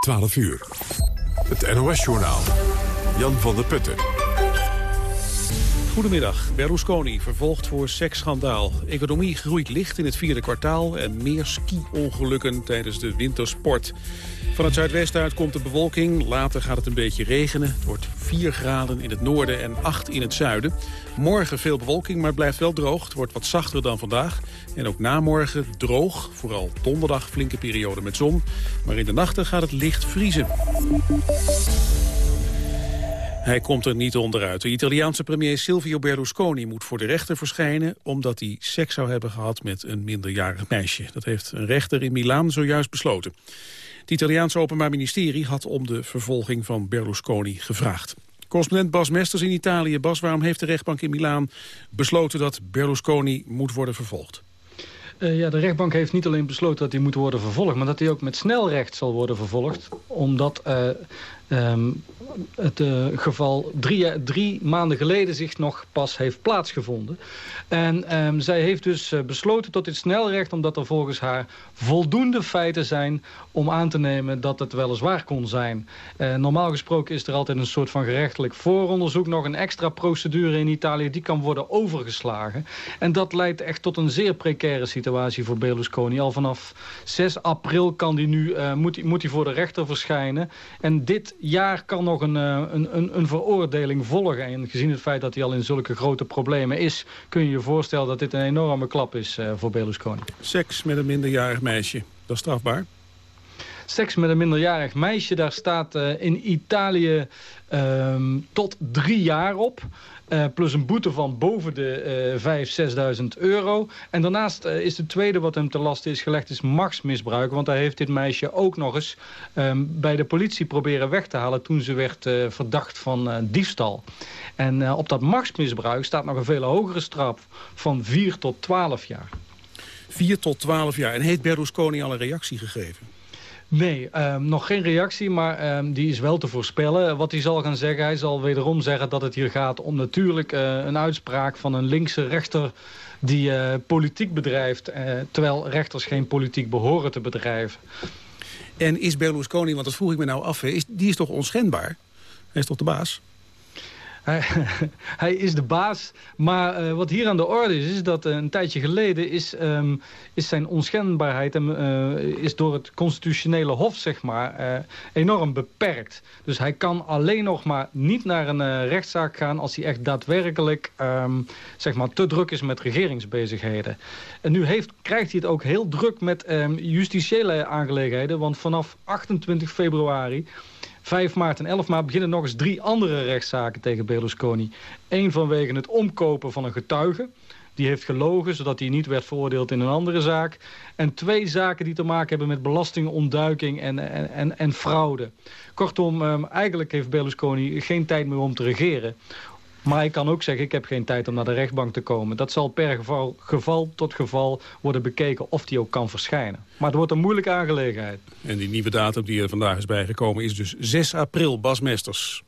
12 uur. Het NOS-journaal. Jan van der Putten. Goedemiddag. Berlusconi vervolgd voor seksschandaal. Economie groeit licht in het vierde kwartaal... en meer ski-ongelukken tijdens de wintersport. Van het zuidwesten uit komt de bewolking. Later gaat het een beetje regenen. Het wordt 4 graden in het noorden en 8 in het zuiden. Morgen veel bewolking, maar blijft wel droog. Het wordt wat zachter dan vandaag. En ook na morgen droog. Vooral donderdag flinke periode met zon. Maar in de nachten gaat het licht vriezen. Hij komt er niet onderuit. De Italiaanse premier Silvio Berlusconi moet voor de rechter verschijnen... omdat hij seks zou hebben gehad met een minderjarig meisje. Dat heeft een rechter in Milaan zojuist besloten. Het Italiaanse Openbaar Ministerie had om de vervolging van Berlusconi gevraagd. Correspondent Bas Mesters in Italië. Bas, waarom heeft de rechtbank in Milaan besloten dat Berlusconi moet worden vervolgd? Uh, ja, de rechtbank heeft niet alleen besloten dat hij moet worden vervolgd... maar dat hij ook met snelrecht zal worden vervolgd. Omdat uh, um, het uh, geval drie, drie, maanden geleden zich nog pas heeft plaatsgevonden. En um, zij heeft dus uh, besloten tot dit snelrecht... omdat er volgens haar voldoende feiten zijn om aan te nemen dat het weliswaar kon zijn. Normaal gesproken is er altijd een soort van gerechtelijk vooronderzoek... nog een extra procedure in Italië, die kan worden overgeslagen. En dat leidt echt tot een zeer precaire situatie voor Berlusconi. Al vanaf 6 april kan die nu, moet, moet hij voor de rechter verschijnen. En dit jaar kan nog een, een, een, een veroordeling volgen. En gezien het feit dat hij al in zulke grote problemen is... kun je je voorstellen dat dit een enorme klap is uh, voor Berlusconi. Seks met een minderjarig meisje, dat is strafbaar? Seks met een minderjarig meisje, daar staat uh, in Italië um, tot drie jaar op. Uh, plus een boete van boven de uh, 5.000, 6.000 euro. En daarnaast uh, is de tweede wat hem te last is gelegd is machtsmisbruik. Want hij heeft dit meisje ook nog eens um, bij de politie proberen weg te halen... toen ze werd verdacht van diefstal. En op dat machtsmisbruik staat nog een veel hogere straf van 4 tot 12 jaar. 4 tot 12 jaar. En heeft Berlusconi al een reactie gegeven? Nee, um, nog geen reactie, maar um, die is wel te voorspellen. Wat hij zal gaan zeggen, hij zal wederom zeggen dat het hier gaat om natuurlijk uh, een uitspraak van een linkse rechter die uh, politiek bedrijft, uh, terwijl rechters geen politiek behoren te bedrijven. En is Berlusconi, want dat vroeg ik me nou af, is, die is toch onschendbaar? Hij is toch de baas? Hij, is de baas. Maar uh, wat hier aan de orde is, is dat uh, een tijdje geleden is, um, is zijn onschendbaarheid uh, is door het constitutionele hof zeg maar, enorm beperkt. Dus hij kan alleen nog maar niet naar een rechtszaak gaan als hij echt daadwerkelijk um, zeg maar, te druk is met regeringsbezigheden. En nu heeft, krijgt hij het ook heel druk met justitiële aangelegenheden, want vanaf 28 februari 5 maart en 11 maart beginnen nog eens drie andere rechtszaken tegen Berlusconi. Eén vanwege het omkopen van een getuige. Die heeft gelogen, zodat hij niet werd veroordeeld in een andere zaak. En twee zaken die te maken hebben met belastingontduiking en, en, en, en fraude. Kortom, um, eigenlijk heeft Berlusconi geen tijd meer om te regeren. Maar hij kan ook zeggen, ik heb geen tijd om naar de rechtbank te komen. Dat zal per geval, geval tot geval worden bekeken of die ook kan verschijnen. Maar het wordt een moeilijke aangelegenheid. En die nieuwe datum die er vandaag is bijgekomen is dus 6 april, Bas Mesters.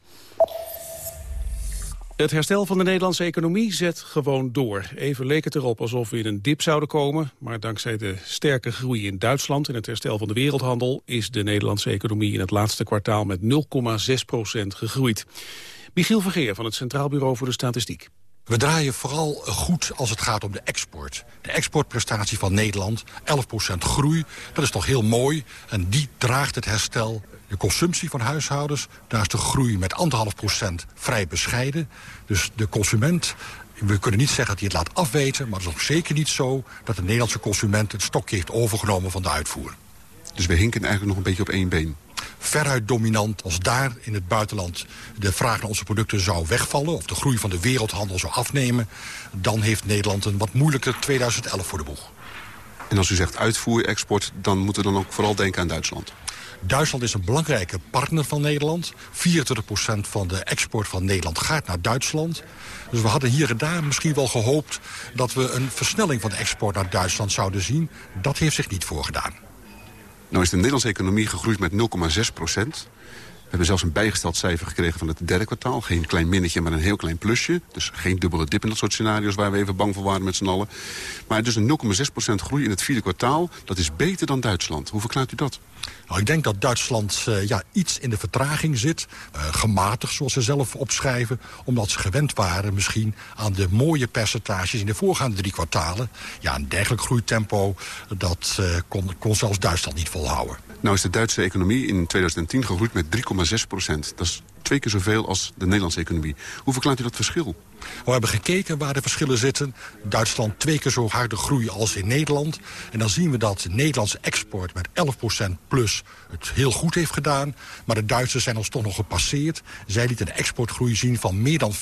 Het herstel van de Nederlandse economie zet gewoon door. Even leek het erop alsof we in een dip zouden komen. Maar dankzij de sterke groei in Duitsland en het herstel van de wereldhandel... is de Nederlandse economie in het laatste kwartaal met 0,6% gegroeid. Michiel Vergeer van het Centraal Bureau voor de Statistiek. We draaien vooral goed als het gaat om de export. De exportprestatie van Nederland, 11% groei, dat is toch heel mooi. En die draagt het herstel. De consumptie van huishoudens, daar is de groei met 1,5% vrij bescheiden. Dus de consument, we kunnen niet zeggen dat hij het laat afweten... maar het is ook zeker niet zo dat de Nederlandse consument... het stokje heeft overgenomen van de uitvoer. Dus we hinken eigenlijk nog een beetje op één been? Veruit dominant. Als daar in het buitenland de vraag naar onze producten zou wegvallen... of de groei van de wereldhandel zou afnemen... dan heeft Nederland een wat moeilijker 2011 voor de boeg. En als u zegt uitvoer, export, dan moeten we dan ook vooral denken aan Duitsland? Duitsland is een belangrijke partner van Nederland. 24% van de export van Nederland gaat naar Duitsland. Dus we hadden hier en daar misschien wel gehoopt... dat we een versnelling van de export naar Duitsland zouden zien. Dat heeft zich niet voorgedaan. Nou is de Nederlandse economie gegroeid met 0,6 procent. We hebben zelfs een bijgesteld cijfer gekregen van het derde kwartaal. Geen klein minnetje, maar een heel klein plusje. Dus geen dubbele dip in dat soort scenario's waar we even bang voor waren met z'n allen. Maar dus een 0,6% groei in het vierde kwartaal, dat is beter dan Duitsland. Hoe verklaart u dat? Nou, ik denk dat Duitsland uh, ja, iets in de vertraging zit. Uh, gematigd, zoals ze zelf opschrijven. Omdat ze gewend waren misschien aan de mooie percentages in de voorgaande drie kwartalen. Ja, een dergelijk groeitempo, dat uh, kon, kon zelfs Duitsland niet volhouden. Nou is de Duitse economie in 2010 gegroeid met 3,6 procent. Dat is twee keer zoveel als de Nederlandse economie. Hoe verklaart u dat verschil? We hebben gekeken waar de verschillen zitten. Duitsland twee keer zo harde groei als in Nederland. En dan zien we dat de Nederlandse export met 11% plus het heel goed heeft gedaan. Maar de Duitsers zijn ons toch nog gepasseerd. Zij lieten een exportgroei zien van meer dan 14%.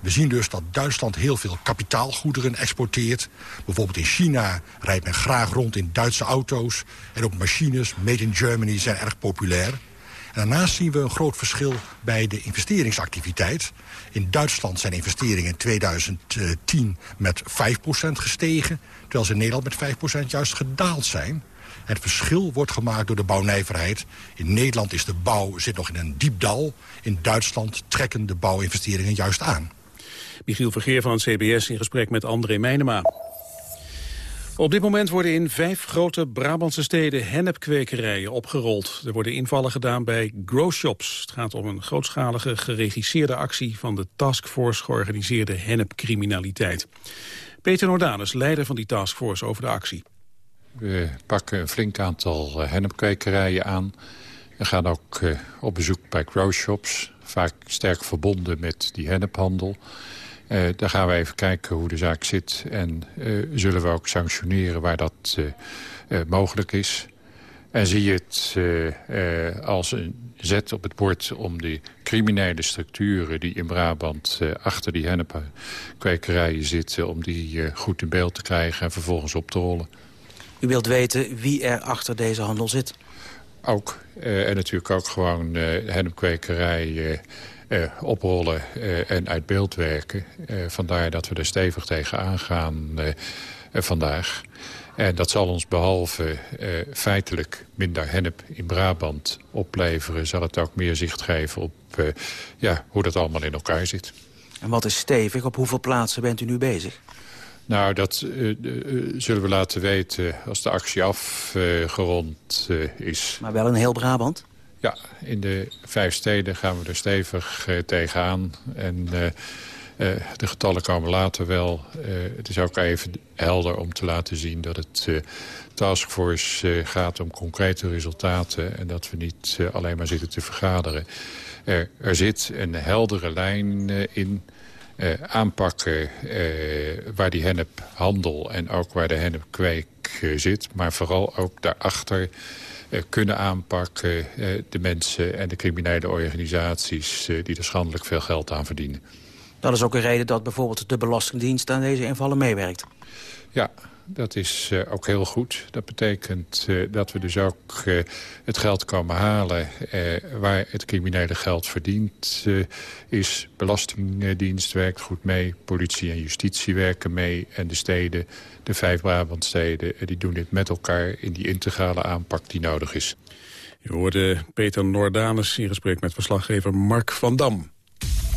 We zien dus dat Duitsland heel veel kapitaalgoederen exporteert. Bijvoorbeeld in China rijdt men graag rond in Duitse auto's. En ook machines, made in Germany, zijn erg populair. Daarnaast zien we een groot verschil bij de investeringsactiviteit. In Duitsland zijn investeringen in 2010 met 5% gestegen... terwijl ze in Nederland met 5% juist gedaald zijn. Het verschil wordt gemaakt door de bouwnijverheid. In Nederland is de bouw zit nog in een diep dal. In Duitsland trekken de bouwinvesteringen juist aan. Michiel Vergeer van CBS in gesprek met André Meijnema. Op dit moment worden in vijf grote Brabantse steden hennepkwekerijen opgerold. Er worden invallen gedaan bij growshops. Het gaat om een grootschalige geregisseerde actie van de Taskforce georganiseerde hennepcriminaliteit. Peter Nordanus, leider van die taskforce over de actie. We pakken een flink aantal eh, hennepkwekerijen aan. We gaan ook eh, op bezoek bij growshops, vaak sterk verbonden met die hennephandel. Uh, daar gaan we even kijken hoe de zaak zit. En uh, zullen we ook sanctioneren waar dat uh, mogelijk is. En zie je het als een zet op het bord om die criminele structuren... die in Brabant achter die hennepkwekerijen zitten... om die goed in beeld te krijgen en vervolgens op te rollen. U wilt weten wie er achter deze handel zit? Ook. en natuurlijk ook gewoon hennepkwekerij uh, oprollen uh, en uit beeld werken. Uh, vandaar dat we er stevig tegen aangaan vandaag. En dat zal ons behalve feitelijk minder hennep in Brabant opleveren... zal het ook meer zicht geven op ja, hoe dat allemaal in elkaar zit. En wat is stevig? Op hoeveel plaatsen bent u nu bezig? Nou, dat zullen we laten weten als de actie afgerond is. Maar wel in heel Brabant? Ja, in de vijf steden gaan we er stevig uh, tegenaan. En uh, uh, de getallen komen later wel. het is ook even helder om te laten zien dat het taskforce gaat om concrete resultaten. En dat we niet alleen maar zitten te vergaderen. er zit een heldere lijn in... aanpakken waar die hennephandel en ook waar de hennepkweek zit. Maar vooral ook daarachter eh, kunnen aanpakken. Eh, de mensen en de criminele organisaties eh, die er schandelijk veel geld aan verdienen. Dat is ook een reden dat bijvoorbeeld de Belastingdienst aan deze invallen meewerkt. Ja, dat is uh, ook heel goed. Dat betekent uh, dat we dus ook uh, het geld komen halen waar het criminele geld verdiend is. Belastingdienst werkt goed mee, politie en justitie werken mee en de steden de vijf Brabantsteden die doen dit met elkaar in die integrale aanpak die nodig is. Je hoorde Peter Nordanus in gesprek met verslaggever Mark van Dam.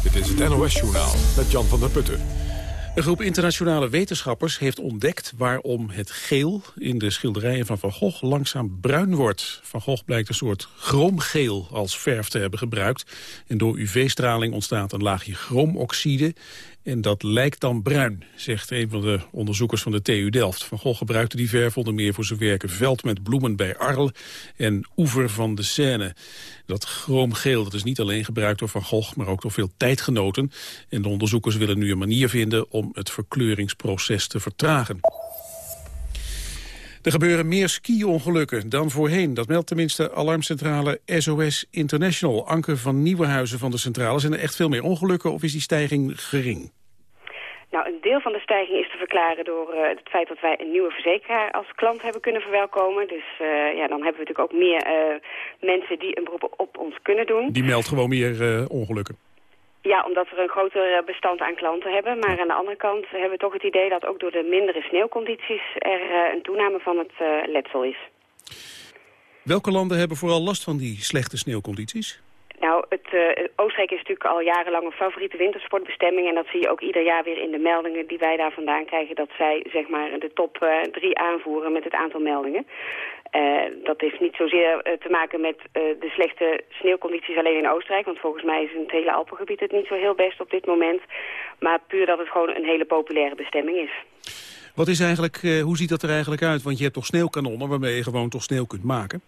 Dit is het NOS-journaal met Jan van der Putten. Een groep internationale wetenschappers heeft ontdekt waarom het geel in de schilderijen van Van Gogh langzaam bruin wordt. Van Gogh blijkt een soort chroomgeel als verf te hebben gebruikt. En door UV-straling ontstaat een laagje chroomoxide en dat lijkt dan bruin, zegt een van de onderzoekers van de TU Delft. Van Gogh gebruikte die verf onder meer voor zijn werken Veld met bloemen bij Arles en Oever van de Seine. Dat chroomgeel dat is niet alleen gebruikt door Van Gogh, maar ook door veel tijdgenoten. En de onderzoekers willen nu een manier vinden om het verkleuringsproces te vertragen. Er gebeuren meer ski-ongelukken dan voorheen. Dat meldt tenminste alarmcentrale SOS International. Anke van Nieuwenhuizen van de centrale. Zijn er echt veel meer ongelukken of is die stijging gering? Nou, een deel van de stijging is te verklaren door uh, het feit dat wij een nieuwe verzekeraar als klant hebben kunnen verwelkomen. Dus uh, ja, dan hebben we natuurlijk ook meer uh, mensen die een beroep op ons kunnen doen. Die meldt gewoon meer ongelukken? Ja, omdat we een groter bestand aan klanten hebben. Maar aan de andere kant hebben we toch het idee dat ook door de mindere sneeuwcondities er uh, een toename van het uh, letsel is. Welke landen hebben vooral last van die slechte sneeuwcondities? Nou, uh, Oostenrijk is natuurlijk al jarenlang een favoriete wintersportbestemming. En dat zie je ook ieder jaar weer in de meldingen die wij daar vandaan krijgen. Dat zij zeg maar de top uh, drie aanvoeren met het aantal meldingen. Uh, dat heeft niet zozeer te maken met de slechte sneeuwcondities alleen in Oostenrijk. Want volgens mij is het hele Alpengebied het niet zo heel best op dit moment. Maar puur dat het gewoon een hele populaire bestemming is. Wat is eigenlijk, hoe ziet dat er eigenlijk uit? Want je hebt toch sneeuwkanonnen waarmee je gewoon toch sneeuw kunt maken?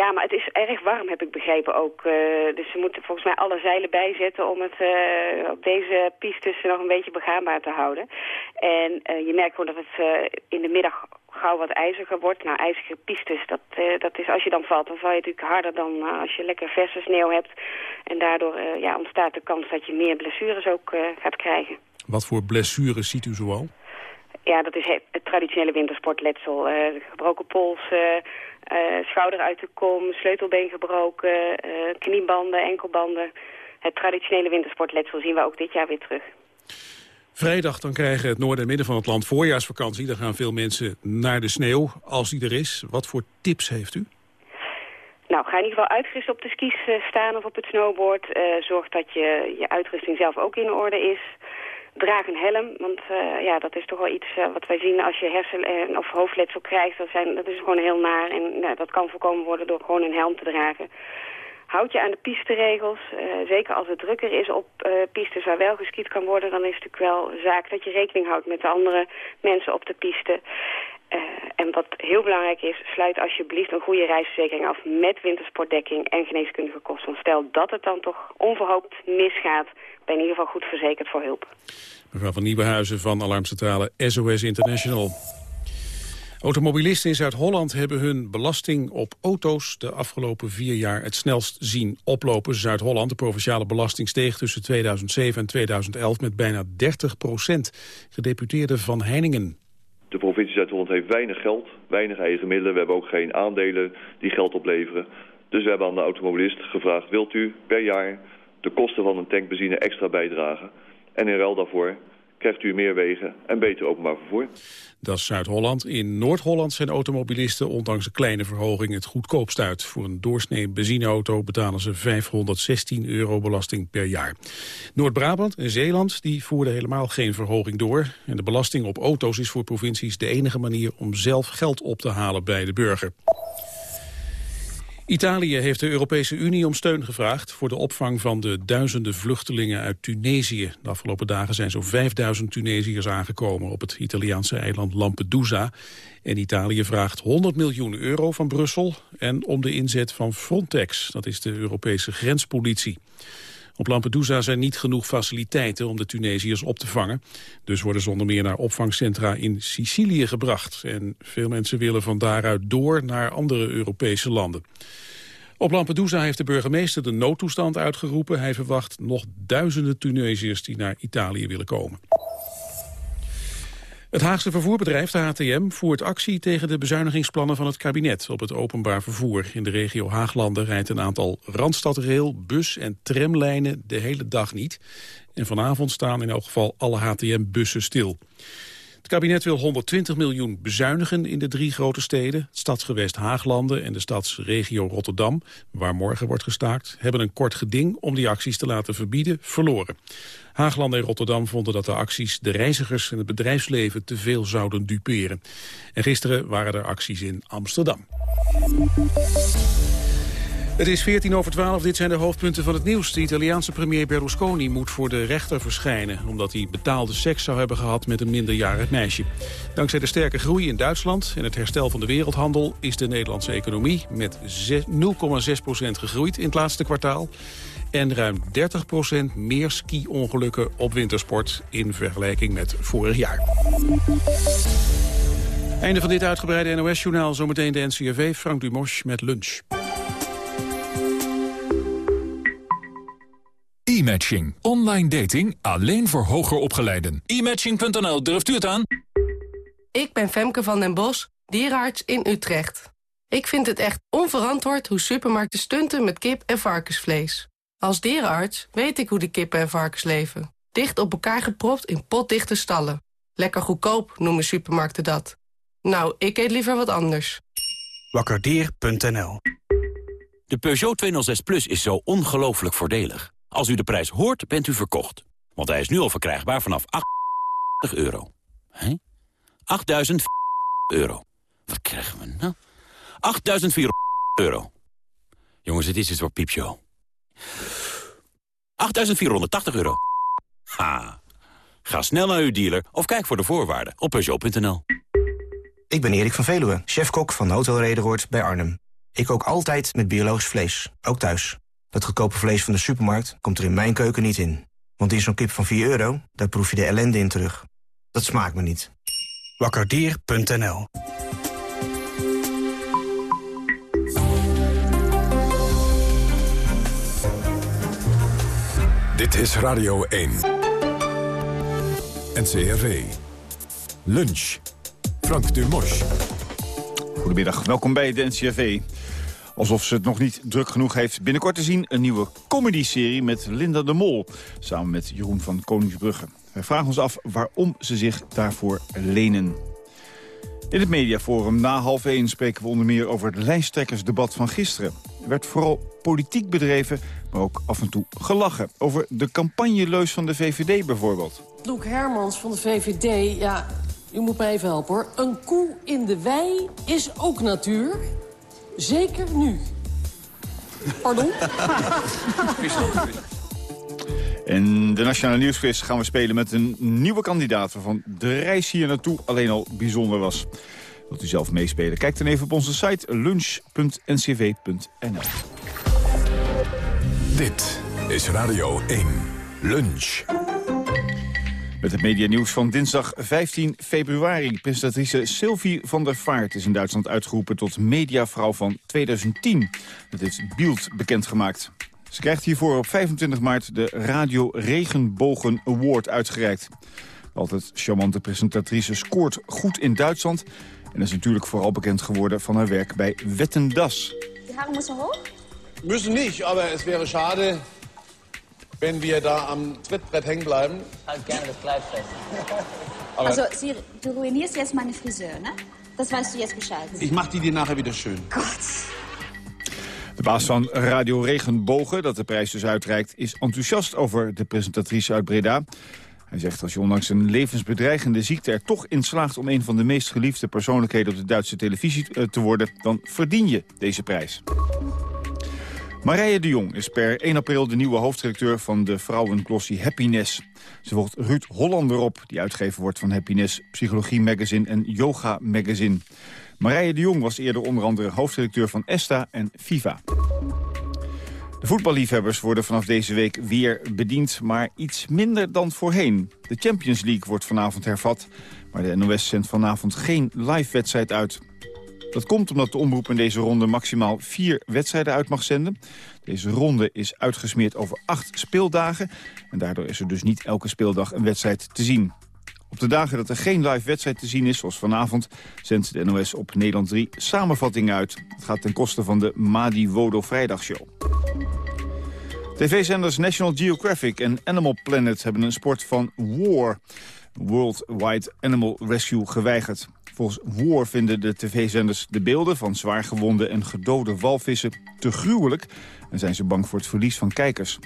Ja, maar het is erg warm, heb ik begrepen ook. Uh, dus ze moeten volgens mij alle zeilen bijzetten om het uh, op deze pistes nog een beetje begaanbaar te houden. En uh, je merkt gewoon dat het in de middag gauw wat ijziger wordt. Nou, ijzige pistes, dat, dat is als je dan valt, dan val je natuurlijk harder dan als je lekker verse sneeuw hebt. En daardoor ja, ontstaat de kans dat je meer blessures ook gaat krijgen. Wat voor blessures ziet u zoal? Ja, dat is het, traditionele wintersportletsel. gebroken pols, uh, schouder uit de kom, sleutelbeen gebroken, uh, kniebanden, enkelbanden. Het traditionele wintersportletsel zien we ook dit jaar weer terug. Vrijdag dan krijgen het noorden en midden van het land voorjaarsvakantie. Dan gaan veel mensen naar de sneeuw, als die er is. Wat voor tips heeft u? Nou, ga in ieder geval uitgerust op de skis eh, staan of op het snowboard. zorg dat je, je uitrusting zelf ook in orde is draag een helm, want uh, ja, dat is toch wel iets uh, wat wij zien als je hersen- of hoofdletsel krijgt. Dat, zijn, dat is gewoon heel naar en nou, dat kan voorkomen worden door gewoon een helm te dragen. Houd je aan de pisteregels. Uh, zeker als het drukker is op pistes waar wel geskiet kan worden... dan is het natuurlijk wel zaak dat je rekening houdt met de andere mensen op de piste. En wat heel belangrijk is, sluit alsjeblieft een goede reisverzekering af... met wintersportdekking en geneeskundige kosten. Want stel dat het dan toch onverhoopt misgaat ben in ieder geval goed verzekerd voor hulp. Mevrouw van Nieuwenhuizen van alarmcentrale SOS International. Automobilisten in Zuid-Holland hebben hun belasting op auto's de afgelopen vier jaar het snelst zien oplopen. Zuid-Holland, de provinciale belasting, steeg tussen 2007 en 2011 met bijna 30 procent. Gedeputeerde Van Heiningen. De provincie Zuid-Holland heeft weinig geld, weinig eigen middelen. We hebben ook geen aandelen die geld opleveren. Dus we hebben aan de automobilist gevraagd, wilt u per jaar de kosten van een tank benzine extra bijdragen. En in ruil daarvoor krijgt u meer wegen en beter openbaar vervoer. Dat is Zuid-Holland. In Noord-Holland zijn automobilisten ondanks een kleine verhoging het goedkoopst uit. Voor een doorsnee benzineauto betalen ze 516 euro belasting per jaar. Noord-Brabant en Zeeland die voerden helemaal geen verhoging door. En de belasting op auto's is voor provincies de enige manier om zelf geld op te halen bij de burger. Italië heeft de Europese Unie om steun gevraagd voor de opvang van de duizenden vluchtelingen uit Tunesië. De afgelopen dagen zijn zo'n 5000 Tunesiërs aangekomen op het Italiaanse eiland Lampedusa. En Italië vraagt 100 miljoen euro van Brussel en om de inzet van Frontex, dat is de Europese grenspolitie. Op Lampedusa zijn niet genoeg faciliteiten om de Tunesiërs op te vangen. Dus worden zonder meer naar opvangcentra in Sicilië gebracht. En veel mensen willen van daaruit door naar andere Europese landen. Op Lampedusa heeft de burgemeester de noodtoestand uitgeroepen. Hij verwacht nog duizenden Tunesiërs die naar Italië willen komen. Het Haagse vervoerbedrijf, de HTM, voert actie tegen de bezuinigingsplannen van het kabinet op het openbaar vervoer. In de regio Haaglanden rijdt een aantal Randstadrail, bus- en tramlijnen de hele dag niet. En vanavond staan in elk geval alle HTM-bussen stil. Het kabinet wil 120 miljoen bezuinigen in de drie grote steden. Het stadsgewest Haaglanden en de stadsregio Rotterdam, waar morgen wordt gestaakt, hebben een kort geding om die acties te laten verbieden, verloren. Haaglanden en Rotterdam vonden dat de acties de reizigers en het bedrijfsleven te veel zouden duperen. En gisteren waren er acties in Amsterdam. Het is 14 over 12, dit zijn de hoofdpunten van het nieuws. De Italiaanse premier Berlusconi moet voor de rechter verschijnen... omdat hij betaalde seks zou hebben gehad met een minderjarig meisje. Dankzij de sterke groei in Duitsland en het herstel van de wereldhandel... is de Nederlandse economie met 0,6% gegroeid in het laatste kwartaal. En ruim 30% meer ski-ongelukken op wintersport... in vergelijking met vorig jaar. Einde van dit uitgebreide NOS-journaal. Zometeen de NCRV, Frank Dumos met lunch. E-matching. Online dating alleen voor hoger opgeleiden. E-matching.nl, durft u het aan? Ik ben Femke van den Bos, dierenarts in Utrecht. Ik vind het echt onverantwoord hoe supermarkten stunten met kip en varkensvlees. Als dierenarts weet ik hoe de kippen en varkens leven. Dicht op elkaar gepropt in potdichte stallen. Lekker goedkoop noemen supermarkten dat. Nou, ik eet liever wat anders. Wakkerdier.nl De Peugeot 206 Plus is zo ongelooflijk voordelig. Als u de prijs hoort, bent u verkocht. Want hij is nu al verkrijgbaar vanaf 8 euro. Hé? 8.000 euro. Wat krijgen we nou? 8.400 euro. Jongens, het is het voor piepshow. 8.480 euro. Ha. Ga snel naar uw dealer of kijk voor de voorwaarden op Peugeot.nl. Ik ben Erik van Veluwe, chefkok van Hotel Rederoord bij Arnhem. Ik kook altijd met biologisch vlees, ook thuis. Dat goedkope vlees van de supermarkt komt er in mijn keuken niet in. Want in zo'n kip van 4 euro, daar proef je de ellende in terug. Dat smaakt me niet. Wakkerdier.nl Dit is Radio 1. NCRV. Lunch. Frank Dumos. Goedemiddag, welkom bij de NCRV. Alsof ze het nog niet druk genoeg heeft. Binnenkort te zien een nieuwe comedy-serie met Linda de Mol. Samen met Jeroen van Koningsbrugge. Wij vragen ons af waarom ze zich daarvoor lenen. In het mediaforum na half 1 spreken we onder meer over het lijsttrekkersdebat van gisteren. Er werd vooral politiek bedreven, maar ook af en toe gelachen. Over de campagneleus van de VVD bijvoorbeeld. Loek Hermans van de VVD, ja, u moet mij even helpen hoor. Een koe in de wei is ook natuur. Zeker nu. Pardon? In de Nationale Nieuwsquiz gaan we spelen met een nieuwe kandidaat... waarvan de reis hier naartoe alleen al bijzonder was. Wilt u zelf meespelen? Kijk dan even op onze site lunch.ncv.nl. Dit is Radio 1. Lunch. Met het medianieuws van dinsdag 15 februari. Presentatrice Sylvie van der Vaart is in Duitsland uitgeroepen tot mediavrouw van 2010. Dat heeft Bild bekendgemaakt. Ze krijgt hiervoor op 25 maart de Radio Regenbogen Award uitgereikt. Altijd charmante presentatrice scoort goed in Duitsland... en is natuurlijk vooral bekend geworden van haar werk bij Wetten Das. Die haren moeten hoog? Müssen nicht, aber es wäre schade, wenn wir da am Trittbrett hängen bleiben. Halt gerne das Kleid fest. Aber Also, Sie, du ruinierst jetzt meine Friseur, ne? Das weißt du jetzt Bescheid. ich mach die dir nachher wieder schön. Gott. De baas van Radio Regenbogen, dat de prijs dus uitreikt... is enthousiast over de presentatrice uit Breda. Hij zegt als je ondanks een levensbedreigende ziekte er toch in slaagt... om een van de meest geliefde persoonlijkheden op de Duitse televisie eh, te worden... dan verdien je deze prijs. Marije de Jong is per 1 april de nieuwe hoofdredacteur van de vrouwenglossie Happiness. Ze volgt Ruud Hollander op, die uitgever wordt van Happiness, Psychologie Magazine en Yoga Magazine. Marije de Jong was eerder onder andere hoofdredacteur van ESTA en FIFA. De voetballiefhebbers worden vanaf deze week weer bediend, maar iets minder dan voorheen. De Champions League wordt vanavond hervat, maar de NOS zendt vanavond geen live-wedstrijd uit. Dat komt omdat de omroep in deze ronde maximaal vier wedstrijden uit mag zenden. Deze ronde is uitgesmeerd over acht speeldagen. En daardoor is er dus niet elke speeldag een wedstrijd te zien. Op de dagen dat er geen live wedstrijd te zien is, zoals vanavond... zendt de NOS op Nederland 3 samenvattingen uit. Het gaat ten koste van de Madi Wodo Vrijdagshow. TV-zenders National Geographic en Animal Planet hebben een sport van war... Worldwide Animal Rescue geweigerd. Volgens WAR vinden de tv-zenders de beelden van zwaargewonde en gedode walvissen te gruwelijk... en zijn ze bang voor het verlies van kijkers.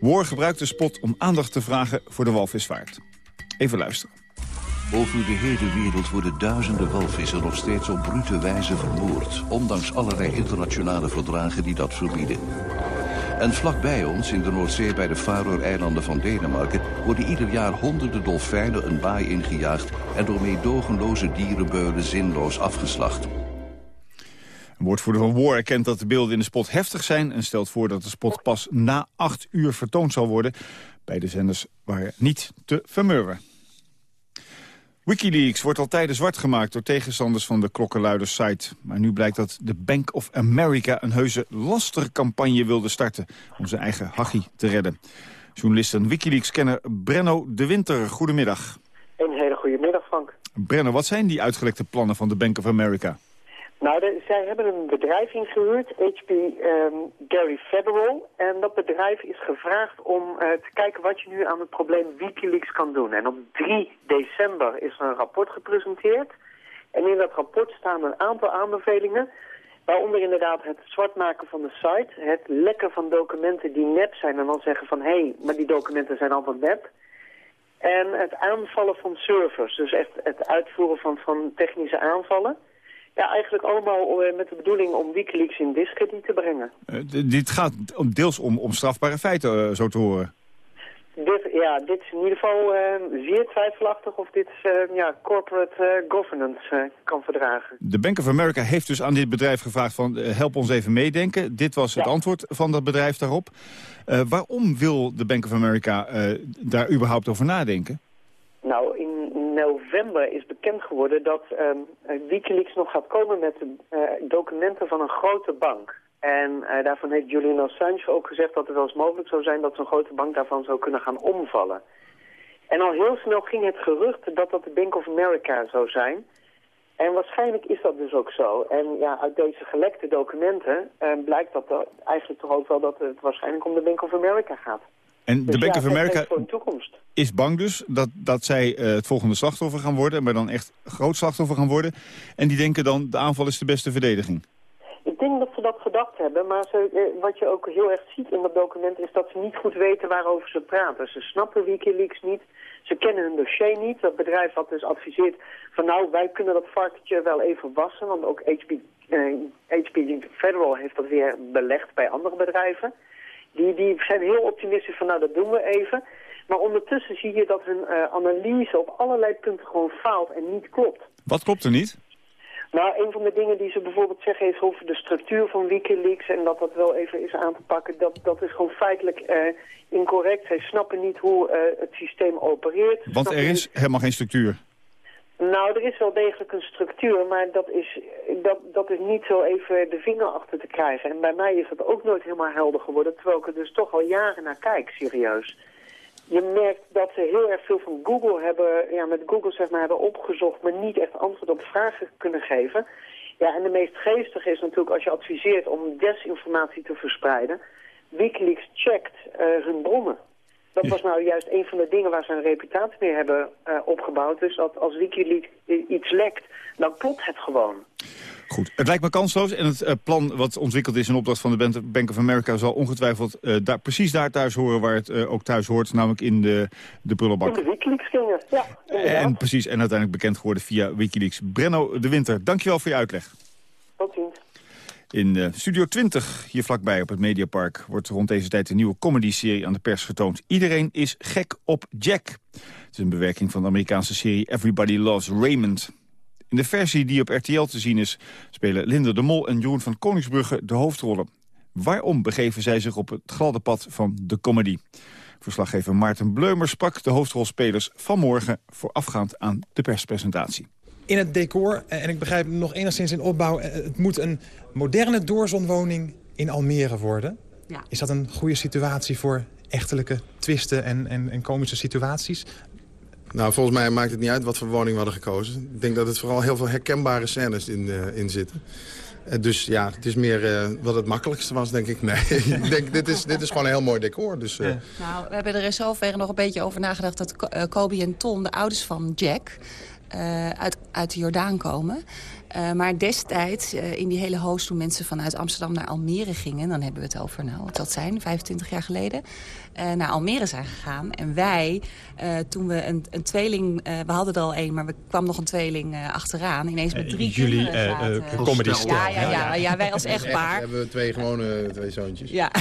WAR gebruikt de spot om aandacht te vragen voor de walvisvaart. Even luisteren. Over de hele wereld worden duizenden walvissen nog steeds op brute wijze vermoord... ondanks allerlei internationale verdragen die dat verbieden. En vlakbij ons, in de Noordzee bij de Faroe-eilanden van Denemarken... worden ieder jaar honderden dolfijnen een baai ingejaagd... en door meedogenloze dierenbeulen zinloos afgeslacht. Een woordvoerder van WAR erkent dat de beelden in de spot heftig zijn... en stelt voor dat de spot pas na acht uur vertoond zal worden. Beide zenders waren niet te vermurwen. Wikileaks wordt al tijden zwart gemaakt door tegenstanders van de klokkenluiders-site. Maar nu blijkt dat de Bank of America een heuse lastercampagne wilde starten... om zijn eigen hachie te redden. Journalist en Wikileaks-kenner Brenno de Winter, goedemiddag. Een hele goede middag, Frank. Brenno, wat zijn die uitgelekte plannen van de Bank of America? Nou, zij hebben een bedrijf ingehuurd, HP ehm, Gary Federal. En dat bedrijf is gevraagd om eh, te kijken wat je nu aan het probleem Wikileaks kan doen. En op 3 december is er een rapport gepresenteerd. En in dat rapport staan een aantal aanbevelingen. Waaronder inderdaad het zwart maken van de site, het lekken van documenten die nep zijn en dan zeggen van hé, hey, maar die documenten zijn allemaal nep. En het aanvallen van servers, dus echt het uitvoeren van, van technische aanvallen. Ja, eigenlijk allemaal eh, met de bedoeling om Wikileaks in discrediet te brengen. Eh, dit gaat deels om, om strafbare feiten, eh, zo te horen. Dit, ja, dit is in ieder geval zeer twijfelachtig of dit ja, corporate governance kan verdragen. De Bank of America heeft dus aan dit bedrijf gevraagd van help ons even meedenken. Dit was het antwoord van dat bedrijf daarop. Waarom wil de Bank of America daar überhaupt over nadenken? Nou, november is bekend geworden dat ehm, eh, Wikileaks nog gaat komen met eh, documenten van een grote bank. En eh, daarvan heeft Julian Assange ook gezegd dat het wel eens mogelijk zou zijn dat zo'n grote bank daarvan zou kunnen gaan omvallen. En al heel snel ging het gerucht dat dat de Bank of America zou zijn. En waarschijnlijk is dat dus ook zo. En ja, uit deze gelekte documenten eh, blijkt dat er eigenlijk toch ook wel dat het waarschijnlijk om de Bank of America gaat. En de Dus Bank ja, of America voor toekomst. is bang dus dat, dat zij eh, het volgende slachtoffer gaan worden... maar dan echt groot slachtoffer gaan worden. En die denken dan, de aanval is de beste verdediging. Ik denk dat ze dat gedacht hebben, maar ze, eh, wat je ook heel erg ziet in dat document is dat ze niet goed weten waarover ze praten. Ze snappen Wikileaks niet, ze kennen hun dossier niet. Dat bedrijf had dus adviseert van nou, wij kunnen dat varkentje wel even wassen, want ook HP, eh, HP Federal heeft dat weer belegd bij andere bedrijven. Die, die zijn heel optimistisch van nou, dat doen we even. Maar ondertussen zie je dat hun eh, analyse op allerlei punten gewoon faalt en niet klopt. Wat klopt er niet? Nou, een van de dingen die ze bijvoorbeeld zeggen is over de structuur van Wikileaks en dat dat wel even is aan te pakken. Dat, dat is gewoon feitelijk eh, incorrect. Zij snappen niet hoe eh, het systeem opereert. Want er niet- is helemaal geen structuur. Nou, er is wel degelijk een structuur, maar dat is, dat, dat is niet zo even de vinger achter te krijgen. En bij mij is dat ook nooit helemaal helder geworden, terwijl ik er dus toch al jaren naar kijk, serieus. Je merkt dat ze heel erg veel van Google hebben, ja, met Google zeg maar, hebben opgezocht, maar niet echt antwoord op vragen kunnen geven. Ja, en de meest geestige is natuurlijk als je adviseert om desinformatie te verspreiden. Wikileaks checkt eh, hun bronnen. Dat was nou juist een van de dingen waar ze een reputatie mee hebben eh, opgebouwd. Dus dat als Wikileaks iets lekt, dan klopt het gewoon. Goed, het lijkt me kansloos. En het eh, plan wat ontwikkeld is in opdracht van de Ban- Bank of America... zal ongetwijfeld eh, daar, precies daar thuis horen waar het ook thuis hoort. Namelijk in de, de prullenbak. In de Wikileaks gingen, ja. inderdaad. En precies, en uiteindelijk bekend geworden via Wikileaks. Brenno de Winter, dankjewel voor je uitleg. Tot ziens. In eh, Studio 20, hier vlakbij op het Mediapark... wordt rond deze tijd een nieuwe comedy-serie aan de pers getoond. Iedereen is gek op Jack. Het is een bewerking van de Amerikaanse serie Everybody Loves Raymond. In de versie die op RTL te zien is... spelen Linda de Mol en Jeroen van Koningsbrugge de hoofdrollen. Waarom begeven zij zich op het gladde pad van de comedy? Verslaggever Maarten Bleumer sprak de hoofdrolspelers vanmorgen... voorafgaand aan de perspresentatie. In het decor. eh, En ik begrijp nog enigszins in opbouw. eh, Het moet een moderne doorzonwoning in Almere worden. Ja. Is dat een goede situatie voor echtelijke twisten en, en, en komische situaties? Nou, volgens mij maakt het niet uit wat voor woning we hadden gekozen. Ik denk dat het vooral heel veel herkenbare scènes in, eh, in zitten. Dus ja, het is meer eh, wat het makkelijkste was, denk ik. Nee, ik denk, dit is, dit is gewoon een heel mooi decor. Dus, eh, Nou, we hebben er in zoverre nog een beetje over nagedacht... dat Ko- Kobe en Ton, de ouders van Jack, eh, uit, uit de Jordaan komen. Eh, maar destijds, eh, in die hele host, toen mensen vanuit Amsterdam naar Almere gingen... dan hebben we het over, nou, wat dat zijn, 25 jaar geleden... naar Almere zijn gegaan. En wij, eh, toen we een, een tweeling... eh, we hadden er al één, maar er kwam nog een tweeling eh, achteraan. Ineens met drie jullie, kinderen zaten. comedy. Ja, ja, ja, Ja, wij als echt, echtpaar. hebben we twee gewone twee zoontjes. Ja.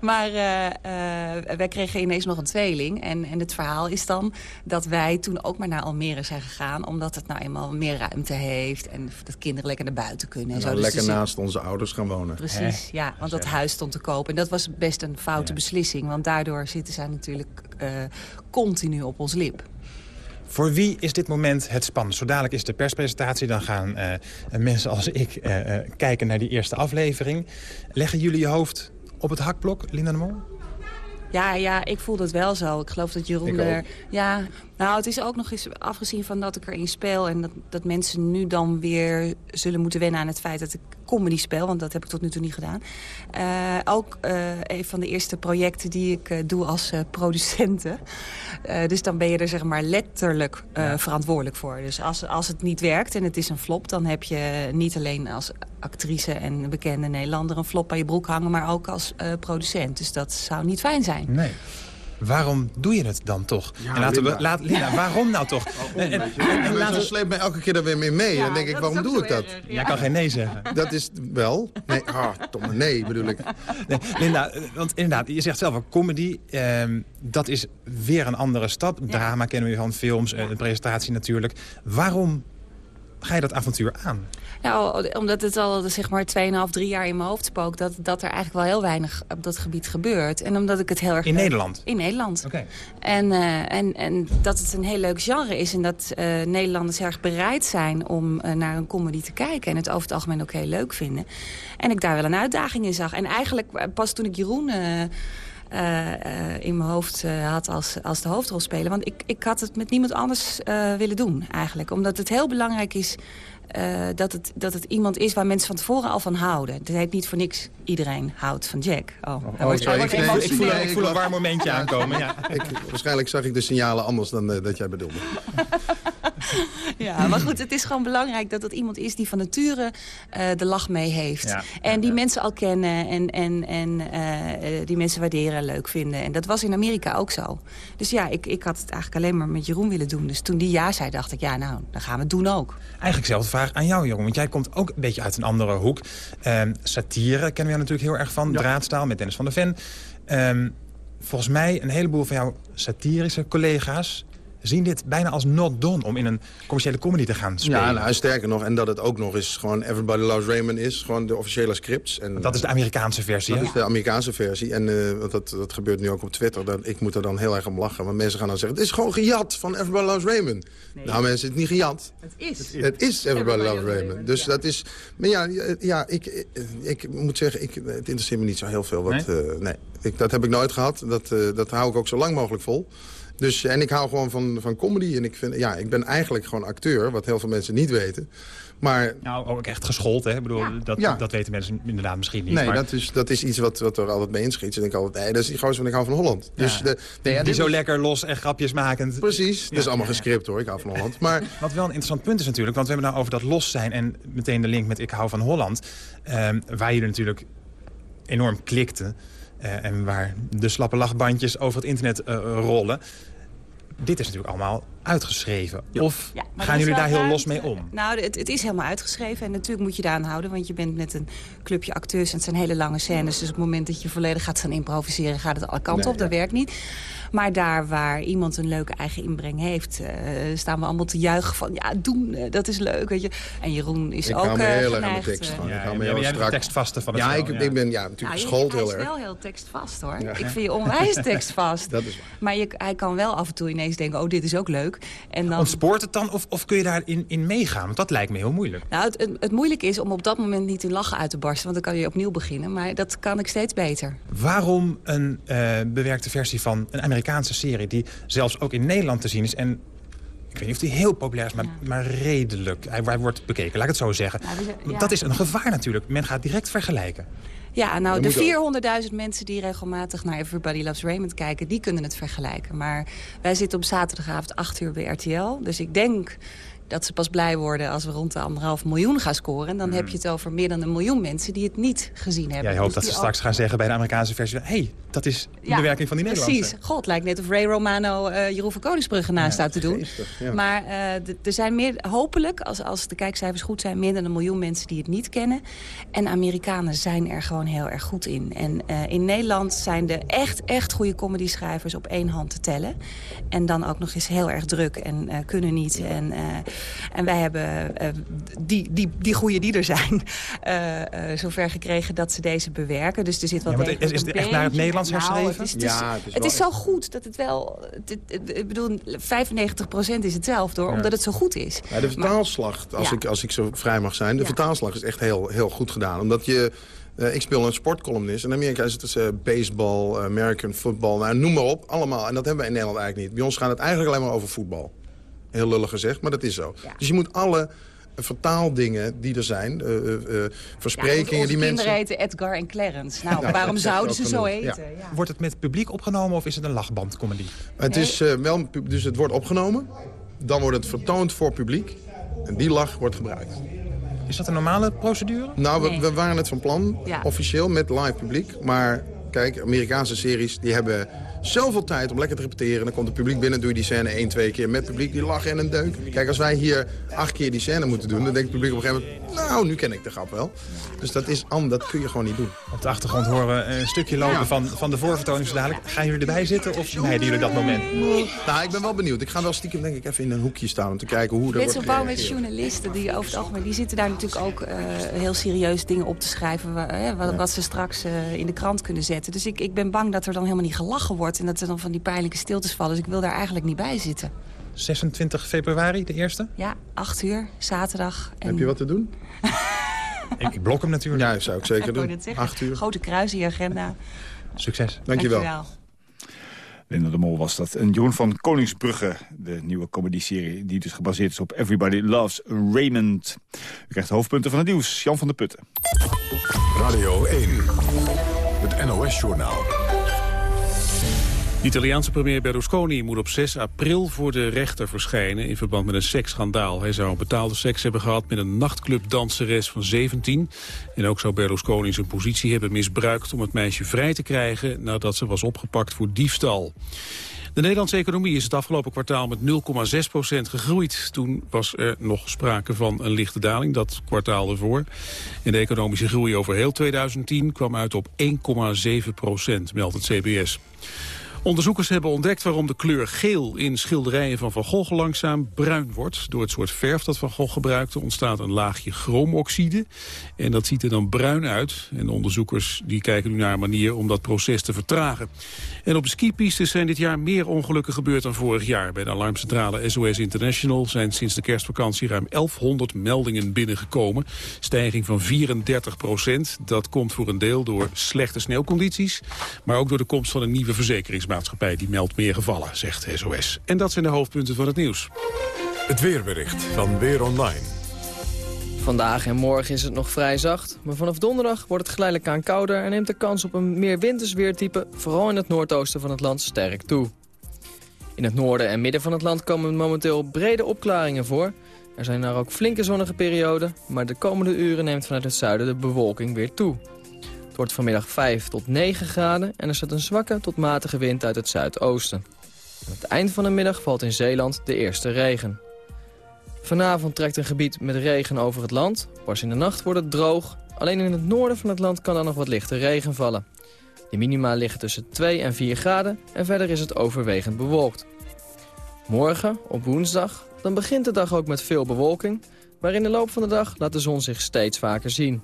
maar eh, eh, wij kregen ineens nog een tweeling. En, en het verhaal is dan dat wij toen ook maar naar Almere zijn gegaan. Omdat het nou eenmaal meer ruimte heeft. En dat kinderen lekker naar buiten kunnen. En En zo. Dus lekker dus- naast onze ouders gaan wonen. Precies, ja. Want dat huis stond te koop. En dat was best een foute beslissing. Want daardoor zitten zij natuurlijk eh, continu op ons lip. Voor wie is dit moment het spannend? Zo dadelijk is de perspresentatie. Dan gaan eh, mensen als ik eh, eh, kijken naar die eerste aflevering. Leggen jullie je hoofd op het hakblok, Linda de Mol? Ja, ja, ik voel dat wel zo. Ik geloof dat Jeroen er... Ja, Nou, het is ook nog eens, afgezien van dat ik erin speel... en dat, dat mensen nu dan weer zullen moeten wennen aan het feit dat ik comedy speel... want dat heb ik tot nu toe niet gedaan. Uh, ook uh, een van de eerste projecten die ik uh, doe als producenten. dus dan ben je er zeg maar letterlijk verantwoordelijk voor. Dus als, als het niet werkt en het is een flop... dan heb je niet alleen als actrice en bekende Nederlander... een flop aan je broek hangen, maar ook als producent. Dus dat zou niet fijn zijn. Nee. Waarom doe je het dan toch? Ja, en laten Linda. we, laat, Linda, waarom nou toch? En, en, en, en ze sleept mij elke keer daar weer mee mee. Ja, dan denk ik, waarom doe ik dat? Jij kan geen nee zeggen. Dat is wel. Nee, ah, domme nee bedoel ik. Nee, Linda, want inderdaad, je zegt zelf ook comedy. Ehm, dat is weer een andere stap. Drama kennen we van films, een presentatie natuurlijk. Waarom ga je dat avontuur aan? Nou, omdat het al zeg maar 2,5, 3 jaar in mijn hoofd spookt... Dat, dat er eigenlijk wel heel weinig op dat gebied gebeurt. En omdat ik het heel erg... In Nederland? In Nederland. Oké. Okay. En, uh, en, en dat het een heel leuk genre is... en dat uh, Nederlanders heel erg bereid zijn om uh, naar een comedy te kijken... en het over het algemeen ook heel leuk vinden. En ik daar wel een uitdaging in zag. En eigenlijk pas toen ik Jeroen... Uh, uh, in mijn hoofd uh, had als, als de hoofdrolspeler. Want ik, ik had het met niemand anders willen doen eigenlijk. Omdat het heel belangrijk is dat, het, dat het iemand is waar mensen van tevoren al van houden. Het heet niet voor niks iedereen houdt van Jack. Oh, oh, oh ik, nee, ik, voel, ik voel een warm momentje aankomen. Ja. ik, waarschijnlijk zag ik de signalen anders dan dat jij bedoelde. ja, maar goed, het is gewoon belangrijk dat het iemand is die van nature uh, de lach mee heeft. Ja, en die ja. mensen al kennen en, en, en uh, die mensen waarderen en leuk vinden. En dat was in Amerika ook zo. Dus ja, ik, ik had het eigenlijk alleen maar met Jeroen willen doen. Dus toen die ja zei, dacht ik, ja nou, dan gaan we het doen ook. Eigenlijk zelfde vraag aan jou, Jeroen. Want jij komt ook een beetje uit een andere hoek. Um, satire kennen we natuurlijk heel erg van. Ja. Draadstaal met Dennis van der Ven. Um, volgens mij een heleboel van jouw satirische collega's zien dit bijna als not done om in een commerciële comedy te gaan spelen. Ja, nou, sterker nog, en dat het ook nog eens gewoon Everybody Loves Raymond is. Gewoon de officiële scripts. En, dat is de Amerikaanse versie, Dat hè? is de Amerikaanse versie. En uh, dat, dat gebeurt nu ook op Twitter. Dat, ik moet er dan heel erg om lachen. Want mensen gaan dan zeggen, het is gewoon gejat van Everybody Loves Raymond. Nee. Nou mensen, het is niet gejat. Het is. Het, het is Everybody, Everybody Loves Raymond. Dus ja. dat is... Maar ja, ja ik, ik, ik moet zeggen, ik, het interesseert me niet zo heel veel. Wat, nee? Uh, nee. Ik, dat heb ik nooit gehad. Dat, uh, dat hou ik ook zo lang mogelijk vol. Dus, en ik hou gewoon van, van comedy. En ik, vind, ja, ik ben eigenlijk gewoon acteur, wat heel veel mensen niet weten. Maar, nou, ook echt geschoold, hè? Ik bedoel, ja. dat, ja. dat weten mensen inderdaad misschien niet. Nee, maar... dat, is, dat is iets wat, wat er altijd mee inschiet. En ik altijd, nee, dat is die gozer van ik hou van Holland. Ja. Dus de, nee, die, zo lekker los en grapjes makend. Precies, dat is allemaal gescript hoor, ik hou van Holland. Maar... Wat wel een interessant punt is natuurlijk, want we hebben nou over dat los zijn... en meteen de link met ik hou van Holland. Um, waar jullie natuurlijk enorm klikten... Uh, en waar de slappe lachbandjes over het internet uh, rollen dit is natuurlijk allemaal uitgeschreven. Ja. Of ja, gaan jullie daar heel los mee om? Nou, het, het, is helemaal uitgeschreven. En natuurlijk moet je daar aan houden. Want je bent met een clubje acteurs en het zijn hele lange scènes. Dus op het moment dat je volledig gaat gaan improviseren... gaat het alle kanten nee, op. Dat ja. werkt niet. Maar daar waar iemand een leuke eigen inbreng heeft... Uh, staan we allemaal te juichen van... ja, doen, uh, dat is leuk, weet je. En Jeroen is ik ook Ik hou me heel erg aan de tekst van. Ja, ik me ja, heel jij strak. tekstvaste van het ja, ik, ja. ik ben ja, natuurlijk geschoold heel erg. Hij is wel heel tekstvast, hoor. Ik vind je onwijs tekstvast. dat is waar. Maar je, hij kan wel af en toe ineens denken... oh, dit is ook leuk. En dan... Ontspoort het dan of, of kun je daarin in meegaan? Want dat lijkt me heel moeilijk. Nou, het, het, het moeilijke is om op dat moment niet in lachen uit te barsten. Want dan kan je opnieuw beginnen. Maar dat kan ik steeds beter. Waarom een uh, bewerkte versie van een Amerikaanse serie... die zelfs ook in Nederland te zien is... en ik weet niet of die heel populair is, maar, ja. maar redelijk. Hij, hij, wordt bekeken, laat ik het zo zeggen. Ja, ja. Dat is een gevaar natuurlijk. Men gaat direct vergelijken. Ja, nou, de 400.000 mensen die regelmatig naar Everybody Loves Raymond kijken... die kunnen het vergelijken. Maar wij zitten op zaterdagavond 8 uur bij RTL. Dus ik denk dat ze pas blij worden als we rond de anderhalf miljoen gaan scoren. En dan mm. heb je het over meer dan een miljoen mensen die het niet gezien hebben. Jij hoopt dus dat ze straks ook... gaan zeggen bij de Amerikaanse versie... hé, hey, dat is de ja, werking van die Nederlandse. Precies. God, lijkt net of Ray Romano uh, Jeroen van Koningsbrugge naast staat ja, te doen. Geestig, ja. Maar uh, er zijn meer, hopelijk, als, als de kijkcijfers goed zijn... meer dan een miljoen mensen die het niet kennen. En Amerikanen zijn er gewoon heel erg goed in. En uh, in Nederland zijn de echt, echt goede comedy-schrijvers op één hand te tellen. En dan ook nog eens heel erg druk en kunnen niet. En, en wij hebben uh, die, die, die goeie die er zijn uh, uh, zover gekregen dat ze deze bewerken. Dus er zit wel ja, is, is het echt naar het Nederlands herschreven? Nou, het is, het is, ja, het is, het is zo goed dat het wel... Het, het, ik bedoel, 95% is hetzelfde hoor, ja. omdat het zo goed is. Ja, de vertaalslag, als, ik, als ik zo vrij mag zijn... de vertaalslag is echt heel, heel goed gedaan. Omdat je... Eh, ik speel een sportcolumnist. In Amerika is het dus, uh, baseball, American football, nou, noem maar op. Allemaal. En dat hebben we in Nederland eigenlijk niet. Bij ons gaat het eigenlijk alleen maar over voetbal. Heel lullig gezegd, maar dat is zo. Dus je moet alle vertaaldingen die er zijn, uh, uh, versprekingen ja, die mensen... kinderen heten Edgar en Clarence. Nou, nou waarom zouden ze zo heten? Ja. Wordt het met publiek opgenomen of is het een lachbandcomedy? Het nee. is wel, dus het wordt opgenomen, dan wordt het vertoond voor publiek en die lach wordt gebruikt. Is dat een normale procedure? Nou, we, we waren het van plan, ja. officieel, met live publiek. Maar kijk, Amerikaanse series die hebben zoveel tijd om lekker te repeteren. Dan komt het publiek binnen, doe je die scène één, twee keer met publiek. Die lachen en een deuk. Kijk, als wij hier acht keer die scène moeten doen... dan denkt het publiek op een gegeven moment... nou, nu ken ik de grap wel. Dus dat, is, dat kun je gewoon niet doen. Op de achtergrond horen we een stukje lopen van, van de voorvertoning zo dadelijk. Gaan jullie erbij zitten of mijden jullie dat moment? Nou, ik ben wel benieuwd. Ik ga wel stiekem denk ik even in een hoekje staan om te kijken hoe er zo bouw met journalisten die over het algemeen... die zitten daar natuurlijk ook uh, heel serieus dingen op te schrijven... Uh, wat, wat, ze straks uh, in de krant kunnen zetten. Dus ik, ik ben bang dat er dan helemaal niet gelachen wordt... en dat er dan van die pijnlijke stiltes vallen. Dus ik wil daar eigenlijk niet bij zitten. 26 februari, de eerste? Ja, 8 uur, zaterdag. En... Heb je wat te doen? ik blok hem natuurlijk. Ja, zou ik zeker doen. 8 uur. Grote kruis in je agenda. Succes. Dankjewel. Dankjewel. Linda de Mol was dat. En Jeroen van Koningsbrugge, de nieuwe comedy-serie... die dus gebaseerd is op Everybody Loves Raymond. U krijgt de hoofdpunten van het nieuws. Jan van der Putten. Radio 1, het NOS-journaal. De Italiaanse premier Berlusconi moet op 6 april voor de rechter verschijnen... in verband met een seksschandaal. Hij zou betaalde seks hebben gehad met een nachtclubdanseres van 17. En ook zou Berlusconi zijn positie hebben misbruikt... om het meisje vrij te krijgen nadat ze was opgepakt voor diefstal. De Nederlandse economie is het afgelopen kwartaal met 0,6% gegroeid. Toen was er nog sprake van een lichte daling, dat kwartaal ervoor. En de economische groei over heel 2010 kwam uit op 1,7% meldt het CBS. Onderzoekers hebben ontdekt waarom de kleur geel in schilderijen van Van Gogh langzaam bruin wordt. Door het soort verf dat Van Gogh gebruikte ontstaat een laagje chroomoxide. En dat ziet er dan bruin uit. En de onderzoekers die kijken nu naar een manier om dat proces te vertragen. En op skipistes zijn dit jaar meer ongelukken gebeurd dan vorig jaar. Bij de alarmcentrale SOS International zijn sinds de kerstvakantie ruim 1100 meldingen binnengekomen. Stijging van 34 procent. Dat komt voor een deel door slechte sneeuwcondities, maar ook door de komst van een nieuwe verzekeringsmaatschappij maatschappij die meldt meer gevallen, zegt SOS. En dat zijn de hoofdpunten van het nieuws. Het weerbericht van Weer Online. Vandaag en morgen is het nog vrij zacht, maar vanaf donderdag wordt het geleidelijk aan kouder... en neemt de kans op een meer winters weertype, vooral in het noordoosten van het land, sterk toe. In het noorden en midden van het land komen momenteel brede opklaringen voor. Er zijn daar ook flinke zonnige perioden, maar de komende uren neemt vanuit het zuiden de bewolking weer toe wordt vanmiddag 5 tot 9 graden en er staat een zwakke tot matige wind uit het zuidoosten. Aan het eind van de middag valt in Zeeland de eerste regen. Vanavond trekt een gebied met regen over het land. Pas in de nacht wordt het droog. Alleen in het noorden van het land kan er nog wat lichte regen vallen. De minima liggen tussen 2 en 4 graden en verder is het overwegend bewolkt. Morgen, op woensdag, dan begint de dag ook met veel bewolking... maar in de loop van de dag laat de zon zich steeds vaker zien.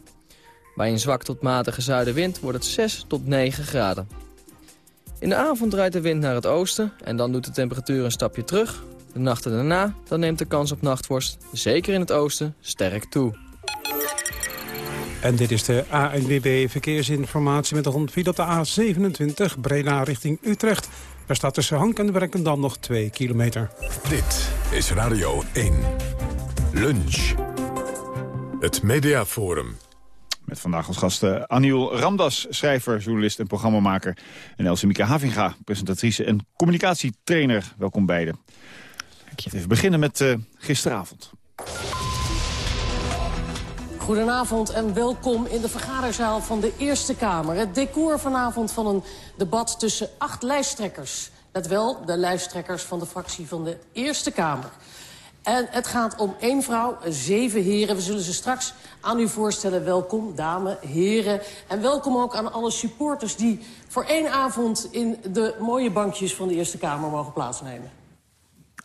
Bij een zwak tot matige zuidenwind wordt het 6 tot 9 graden. In de avond draait de wind naar het oosten en dan doet de temperatuur een stapje terug. De nachten daarna dan neemt de kans op nachtvorst, zeker in het oosten, sterk toe. En dit is de ANWB Verkeersinformatie met de grondfiet op de A27 Breda richting Utrecht. Er staat tussen Hank en Werkendam nog 2 kilometer. Dit is Radio 1. Lunch. Het Mediaforum. Met vandaag als gasten Aniel Ramdas, schrijver, journalist en programmamaker. En Elsie Mieke Havinga, presentatrice en communicatietrainer. Welkom beiden. Even beginnen met uh, gisteravond. Goedenavond en welkom in de vergaderzaal van de Eerste Kamer. Het decor vanavond van een debat tussen acht lijsttrekkers. Let wel, de lijsttrekkers van de fractie van de Eerste Kamer. En het gaat om één vrouw, zeven heren. We zullen ze straks aan u voorstellen. Welkom, dames, heren. En welkom ook aan alle supporters die voor één avond... in de mooie bankjes van de Eerste Kamer mogen plaatsnemen.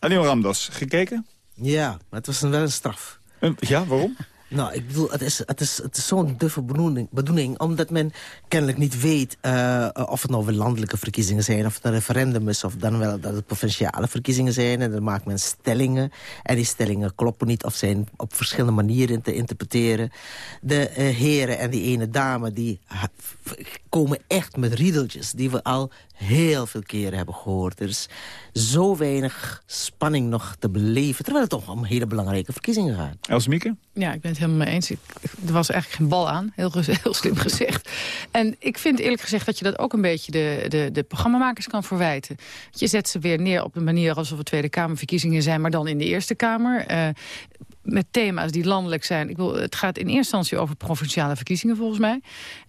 Anil Ramdas, gekeken? Ja, maar het was een wel een straf. ja, waarom? Nou, ik bedoel, het is, het is, het is zo'n duffe bedoeling, omdat men kennelijk niet weet uh, of het nou weer landelijke verkiezingen zijn, of het een referendum is, of dan wel dat het provinciale verkiezingen zijn. En dan maakt men stellingen. En die stellingen kloppen niet of zijn op verschillende manieren te interpreteren. De uh, heren en die ene dame, die komen echt met riedeltjes die we al heel veel keren hebben gehoord. Er is zo weinig spanning nog te beleven... terwijl het toch om hele belangrijke verkiezingen gaat. Elsmieke? Ja, ik ben het helemaal mee eens. Ik, er was eigenlijk geen bal aan, heel, heel slim gezegd. En ik vind eerlijk gezegd dat je dat ook een beetje de, de, de programmamakers kan verwijten. Je zet ze weer neer op een manier alsof het Tweede Kamerverkiezingen zijn... maar dan in de Eerste Kamer. Uh, met thema's die landelijk zijn. Ik wil, het gaat in eerste instantie over provinciale verkiezingen volgens mij.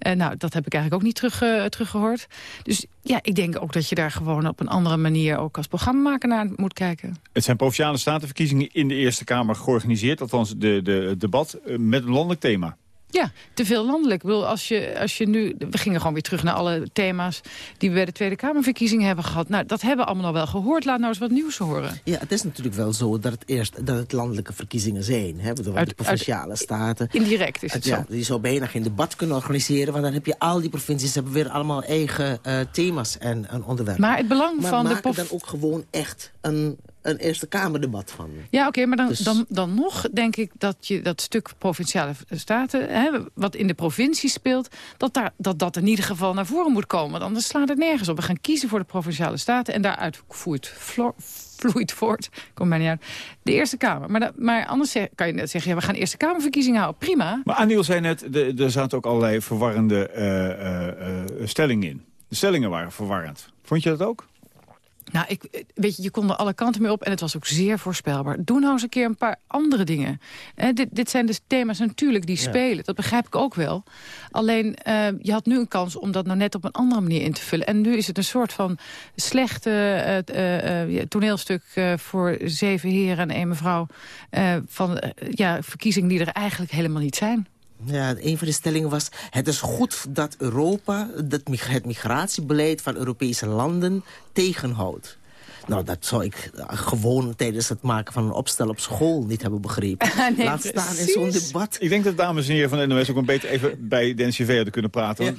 Uh, nou, dat heb ik eigenlijk ook niet terug, uh, teruggehoord. Dus ja, ik denk ook dat je daar gewoon op een andere manier... ook als programmamaker naar moet kijken. Het zijn provinciale statenverkiezingen in de Eerste Kamer georganiseerd. Althans, de, de debat uh, met een landelijk thema. Ja, te veel landelijk. Ik bedoel, als je, als je nu, we gingen gewoon weer terug naar alle thema's die we bij de Tweede Kamerverkiezingen hebben gehad. Nou, dat hebben we allemaal al wel gehoord. Laat nou eens wat nieuws horen. Ja, het is natuurlijk wel zo dat het eerst dat het landelijke verkiezingen zijn. Hè? Bedoel, uit, de provinciale uit, staten. Indirect is het ja, zo. Je zou bijna geen debat kunnen organiseren, want dan heb je al die provincies hebben weer allemaal eigen uh, thema's en, en onderwerpen. Maar het belang maar van de... Maar dan ook gewoon echt een een Eerste Kamerdebat van. Ja, oké, okay, maar dan, dus... dan, dan nog denk ik dat je dat stuk Provinciale Staten... Hè, wat in de provincie speelt, dat, daar, dat dat in ieder geval naar voren moet komen. Want anders slaat het nergens op. We gaan kiezen voor de Provinciale Staten en daaruit voert, vloeit voort, komt mij niet uit, de Eerste Kamer. Maar, dat, maar anders kan je net zeggen, ja, we gaan Eerste Kamerverkiezingen houden. Prima. Maar Aniel zei net, de, er zaten ook allerlei verwarrende uh, uh, uh, stellingen in. De stellingen waren verwarrend. Vond je dat ook? Nou, ik, weet je, je kon er alle kanten mee op en het was ook zeer voorspelbaar. Doe nou eens een keer een paar andere dingen. Eh, dit, dit zijn dus thema's natuurlijk die spelen. Dat begrijp ik ook wel. Alleen, uh, je had nu een kans om dat nou net op een andere manier in te vullen. En nu is het een soort van slechte uh, toneelstuk voor zeven heren en één mevrouw. van ja, verkiezingen die er eigenlijk helemaal niet zijn. Ja, een van de stellingen was... het is goed dat Europa dat, het migratiebeleid van Europese landen tegenhoudt. Nou, dat zou ik gewoon tijdens het maken van een opstel op school niet hebben begrepen. nee, Laat staan in zo'n debat. Ik denk dat dames en heren van de NOS ook een beetje even bij de NCV hadden kunnen praten. Ja.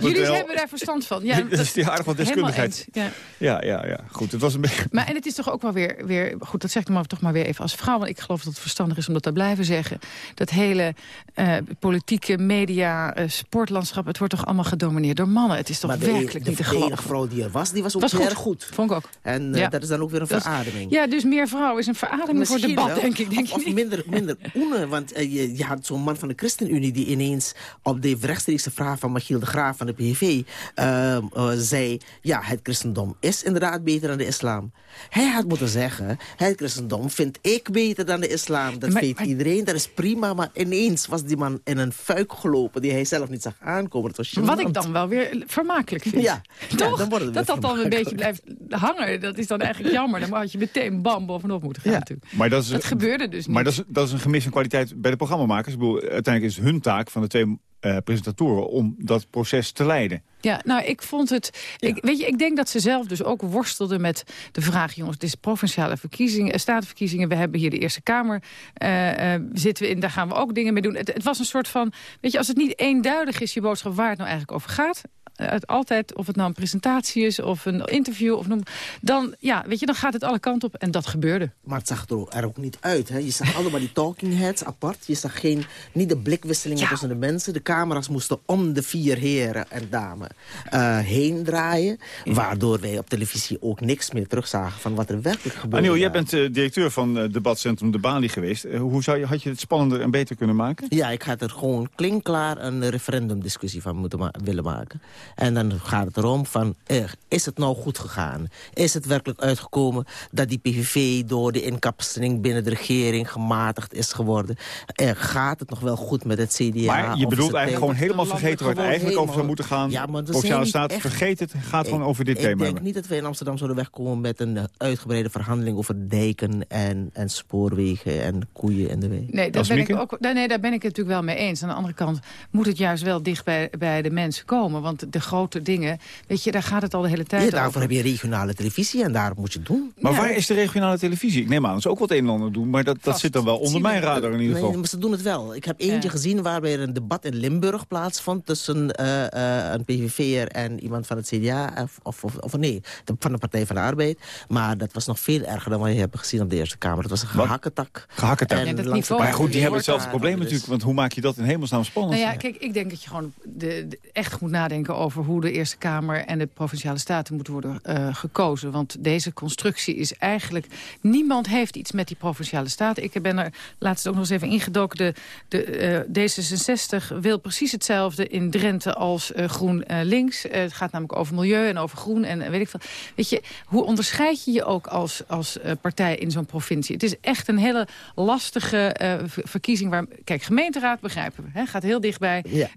Jullie hebben daar verstand van. Ja, dat is die aardig van deskundigheid. Ja. ja. Ja, ja, goed. Het was een beetje... Maar en het is toch ook wel weer, weer goed, dat zeg ik maar toch maar weer even als vrouw, want ik geloof dat het verstandig is om dat te blijven zeggen. Dat hele uh, politieke, media, uh, sportlandschap, het wordt toch allemaal gedomineerd door mannen. Het is toch werkelijk de, niet te geloven. De vrouw die er was, die was ook was heel goed. erg goed. Vond ik ook. En uh, ja. dat is dan ook weer een verademing. Ja, dus meer vrouwen is een verademing Misschien voor debat, wel. denk ik. Denk of, of minder, minder oene, want uh, je, je had zo'n man van de ChristenUnie... die ineens op de rechtstreekse vraag van Michiel de Graaf van de PVV... Uh, uh, zei, ja, het christendom is inderdaad beter dan de islam. Hij had moeten zeggen, het christendom vind ik beter dan de islam. Dat Maar- weet maar- iedereen, dat is prima. Maar ineens was die man in een fuik gelopen... die hij zelf niet zag aankomen. Dat was Wat ik dan wel weer vermakelijk vind. Ja, ja, Toch? dan dat dat dan een beetje blijft hangen, dat is dan eigenlijk jammer. Dan had je meteen bam bovenop moeten gaan natuurlijk. Maar dat, is, Dat gebeurde dus niet. Maar dat is, dat is een gemis van kwaliteit bij de programmamakers. Ik bedoel, uiteindelijk is hun taak van de twee eh, presentatoren om dat proces te leiden. Ja, nou, ik vond het... Ik, weet je, ik denk dat ze zelf dus ook worstelden met de vraag... jongens, het is provinciale verkiezingen, eh, statenverkiezingen... we hebben hier de Eerste Kamer, eh, zitten we in, daar gaan we ook dingen mee doen. Het, het was een soort van... Weet je, als het niet eenduidig is, je boodschap waar het nou eigenlijk over gaat... eh, Het altijd, of het nou een presentatie is of een interview, of noem, dan, ja, weet je, dan gaat het alle kanten op. En dat gebeurde. Maar het zag er ook, niet uit. Hè? Je zag allemaal die talking heads apart. Je zag geen, niet de blikwisselingen tussen de mensen. De camera's moesten om de vier heren en dames eh, heen draaien. Waardoor wij op televisie ook niks meer terugzagen van wat er werkelijk gebeurde. Aniel, jij bent eh, directeur van het debatcentrum De Bali geweest. Eh, hoe zou je, had je het spannender en beter kunnen maken? Ja, ik had er gewoon klinkklaar een referendumdiscussie van moeten ma- willen maken. En dan gaat het erom van, eh, is het nou goed gegaan? Is het werkelijk uitgekomen dat die PVV door de inkapseling binnen de regering gematigd is geworden? Eh, gaat het nog wel goed met het CDA? maar je bedoelt eigenlijk gewoon helemaal vergeten waar het eigenlijk over zou moeten gaan. Ja, maar Provinciale echt- vergeet het. Gaat gewoon Ik- over dit ik thema. denk niet dat we in Amsterdam zouden wegkomen met een eh, uitgebreide verhandeling over dijken en, en spoorwegen en koeien en de wee. Nee, daar ben, ik ook, nee, nee, daar ben ik het natuurlijk wel mee eens. Aan de andere kant moet het juist wel dicht bij, bij de mensen komen. Want de grote dingen, weet je, daar gaat het al de hele tijd Ja, over. daarvoor heb je regionale televisie en daar moet je het doen. Maar waar is de regionale televisie? Ik neem aan dat ze ook wat een en ander doen, maar dat, dat zit dan wel onder mijn radar in ieder geval. Nee, maar ze doen het wel. Ik heb eentje gezien waarbij er een debat in Limburg plaatsvond... tussen eh, eh, een PVV'er en iemand van het CDA, of, of, of, of nee, de- van de Partij van de Arbeid. Maar dat was nog veel erger dan wat je hebt gezien op de Eerste Kamer. Dat was een gehakketak. Gehakketak. En Ja, dat Maar goed, die hebben hetzelfde probleem dus- natuurlijk. Want hoe maak je dat in hemelsnaam spannend? Nou ja, kijk, ik denk dat je gewoon de, de- echt moet nadenken over hoe de Eerste Kamer en de Provinciale Staten moeten worden eh, gekozen. Want deze constructie is eigenlijk... Niemand heeft iets met die Provinciale Staten. Ik ben er laatst ook nog eens even ingedoken. De, de, eh, D66 wil precies hetzelfde in Drenthe als eh, GroenLinks. Het gaat namelijk over milieu en over groen en weet ik veel. Weet je, hoe onderscheid je je ook als, als partij in zo'n provincie? Het is echt een hele lastige ver- verkiezing. Waar, kijk, gemeenteraad begrijpen we. Hè, gaat heel dichtbij. Ja.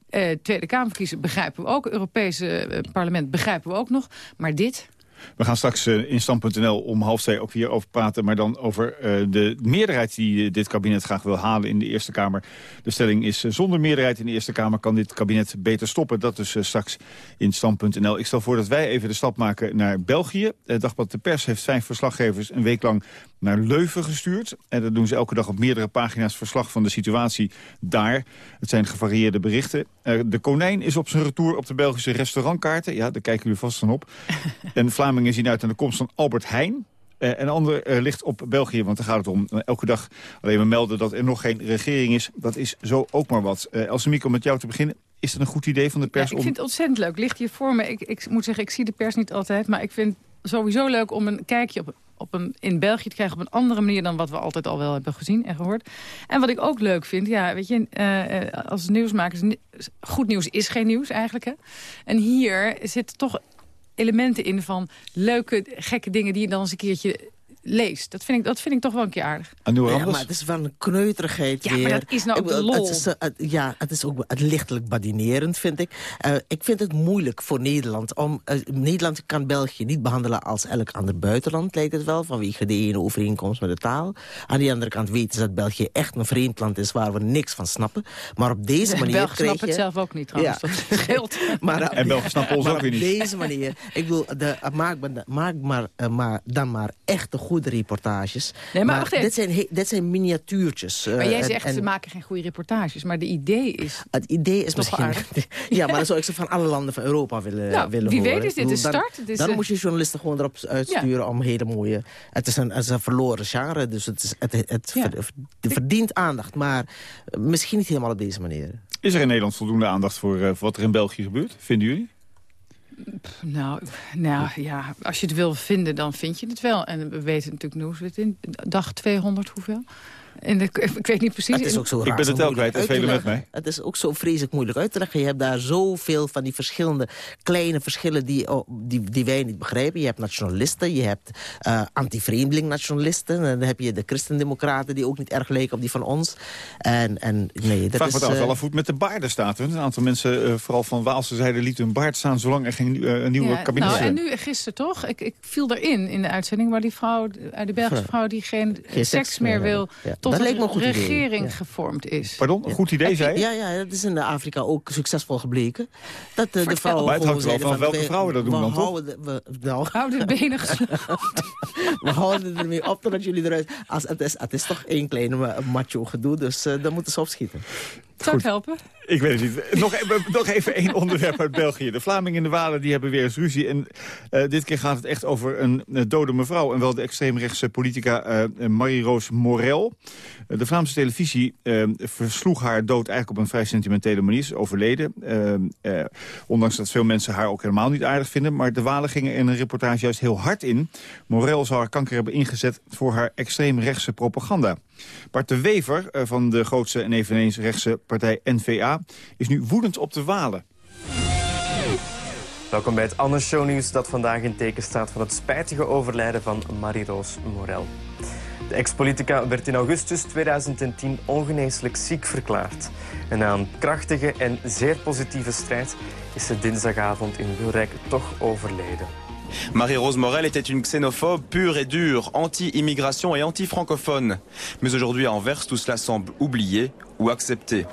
Tweede Kamer verkiezen begrijpen we ook. Europese eh, parlement begrijpen we ook nog. Maar dit... We gaan straks eh, in stand.nl om half twee ook weer over praten. Maar dan over eh, de meerderheid die dit kabinet graag wil halen in de Eerste Kamer. De stelling is zonder meerderheid in de Eerste Kamer kan dit kabinet beter stoppen. Dat dus straks in stand.nl. Ik stel voor dat wij even de stap maken naar België. Dagblad De Pers heeft vijf verslaggevers een week lang naar Leuven gestuurd. En dat doen ze elke dag op meerdere pagina's verslag van de situatie daar. Het zijn gevarieerde berichten. Eh, de konijn is op zijn retour op de Belgische restaurantkaarten. Ja, daar kijken jullie vast van op. en Vlamingen zien uit naar de komst van Albert Heijn. Eh, en een ander eh, ligt op België, want daar gaat het om. Eh, elke dag alleen maar melden dat er nog geen regering is. Dat is zo ook maar wat. Eh Elsemiek, om met jou te beginnen. Is het een goed idee van de Ja, pers ik om... vind het ontzettend leuk. Ligt hier voor me. Ik, ik moet zeggen, ik zie de pers niet altijd. Maar ik vind het sowieso leuk om een kijkje op, op een, in België te krijgen... op een andere manier dan wat we altijd al wel hebben gezien en gehoord. En wat ik ook leuk vind, ja, weet je, eh, als nieuwsmakers... ni- goed nieuws is geen nieuws eigenlijk, hè. En hier zitten toch elementen in van leuke, gekke dingen... die je dan eens een keertje leest. Dat vind ik, dat vind ik toch wel een keer aardig. Ja, maar het is wel een kneuterigheid Ja, maar weer. dat is nou ook de lol. Het is, eh, het- ja, het is ook het lichtelijk badinerend, vind ik. Eh, ik vind het moeilijk voor Nederland. Om, eh, Nederland kan België niet behandelen als elk ander buitenland, lijkt het wel. Vanwege de ene overeenkomst met de taal. Aan de andere kant weten ze dat België echt een vreemd land is... waar we niks van snappen. Maar op deze De manier Belgen krijg je... het zelf ook niet, trouwens. Dat scheelt. Maar, En Belgen snappen ons maar ook weer niet. op deze manier, ik bedoel, de, maak, maar, maak maar, maar dan maar echte goede reportages. Nee, maar dit, zijn, dit zijn miniatuurtjes. eh, Maar jij zegt, en ze maken geen goede reportages. Maar de idee is... Het idee is misschien... ja, maar dan zou ik ze van alle landen van Europa willen, Nou, willen wie weet horen. is dit dan- start. Is, dan eh, moet je journalisten gewoon erop uitsturen om hele mooie... Het is een, het is een verloren genre, dus het, is, het, Ja. verdient aandacht. Maar eh, misschien niet helemaal op deze manier. Is er in Nederland voldoende aandacht voor, eh, voor wat er in België gebeurt? Vinden jullie? Nou, nou ja, als je het wil vinden, dan vind je het wel. En we weten natuurlijk, het in? Dag 200 hoeveel? En de, ik weet niet precies. Het is ook zo Ik ben het ook moeilijk kwijt, velen met leggen. Het is ook zo vreselijk moeilijk uit te leggen. Je hebt daar zoveel van die verschillende kleine verschillen die, oh, die, die wij niet begrijpen. Je hebt nationalisten, je hebt eh anti-vreemdeling nationalisten. En dan heb je de christendemocraten die ook niet erg lijken op die van ons. En, en nee, dat Vraag me is... trouwens eh, wel af hoe het met de baarden staat. Een aantal mensen, eh, vooral van Waalse zijde, lieten hun baard staan... zolang er geen een nieuwe Ja, kabinet nou, en nu gisteren toch? Ik, ik viel erin in de uitzending waar die vrouw, uit de Belgische vrouw die geen, Geen seks, meer wil, Ja, tot dat een lijkt me een goed idee. regering Ja. gevormd is. Pardon, een goed idee, zei je? Ja, ja, dat is in Afrika ook succesvol gebleken. Dat de vrouwen Maar het hangt wel van welke vrouwen dat doen we dan, toch? houden de- we, nou, Houden de benen gesloten. we houden ermee op totdat jullie eruit... Als, het, is, het is toch één kleine ma- macho gedoe, dus eh dan moeten ze opschieten. Zou het helpen? Ik weet het niet. Nog, even- nog even één onderwerp uit België. De Vlamingen en de Walen die hebben weer eens ruzie. En eh, dit keer gaat het echt over een eh, dode mevrouw. En wel de extreemrechtse politica eh Marie-Roos Morel. De Vlaamse televisie versloeg haar dood eigenlijk op een vrij sentimentele manier. Ze is overleden. Ondanks dat veel mensen haar ook helemaal niet aardig vinden. Maar de Walen gingen in een reportage juist heel hard in. Morel zou haar kanker hebben ingezet voor haar extreemrechtse propaganda. Bart de Wever eh, van de grootste en eveneens rechtse partij NVA... is nu woedend op de Walen. Welkom bij het Anne Show Nieuws dat vandaag in teken staat van het spijtige overlijden van Marie-Roos Morel. De ex-politica werd in augustus 2010 ongeneeslijk ziek verklaard. En na een krachtige en zeer positieve strijd is ze dinsdagavond in Wilrijk toch overleden. Marie-Rose Morel était une xénophobe pure et dure, anti-immigration et anti-francophone. Mais aujourd'hui à Anvers, tout cela semble oublié ou accepté.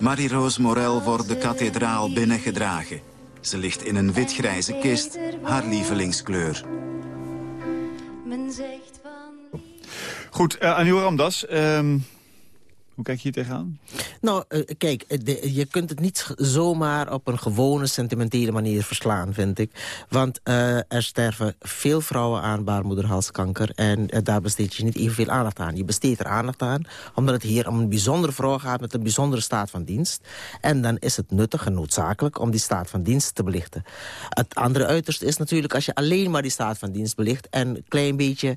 Marie-Roos Morel wordt de kathedraal binnengedragen. Ze ligt in een wit-grijze kist, haar lievelingskleur. Men zegt van... Goed, uh, Anil Ramdas, um, hoe kijk je hier tegenaan? Nou, uh, kijk, de, je kunt het niet zomaar op een gewone sentimentele manier verslaan, vind ik. Want uh, er sterven veel vrouwen aan baarmoederhalskanker... en daar besteed je niet evenveel aandacht aan. Je besteedt er aandacht aan, omdat het hier om een bijzondere vrouw gaat... met een bijzondere staat van dienst. En dan is het nuttig en noodzakelijk om die staat van dienst te belichten. Het andere uiterste is natuurlijk als je alleen maar die staat van dienst belicht... en een klein beetje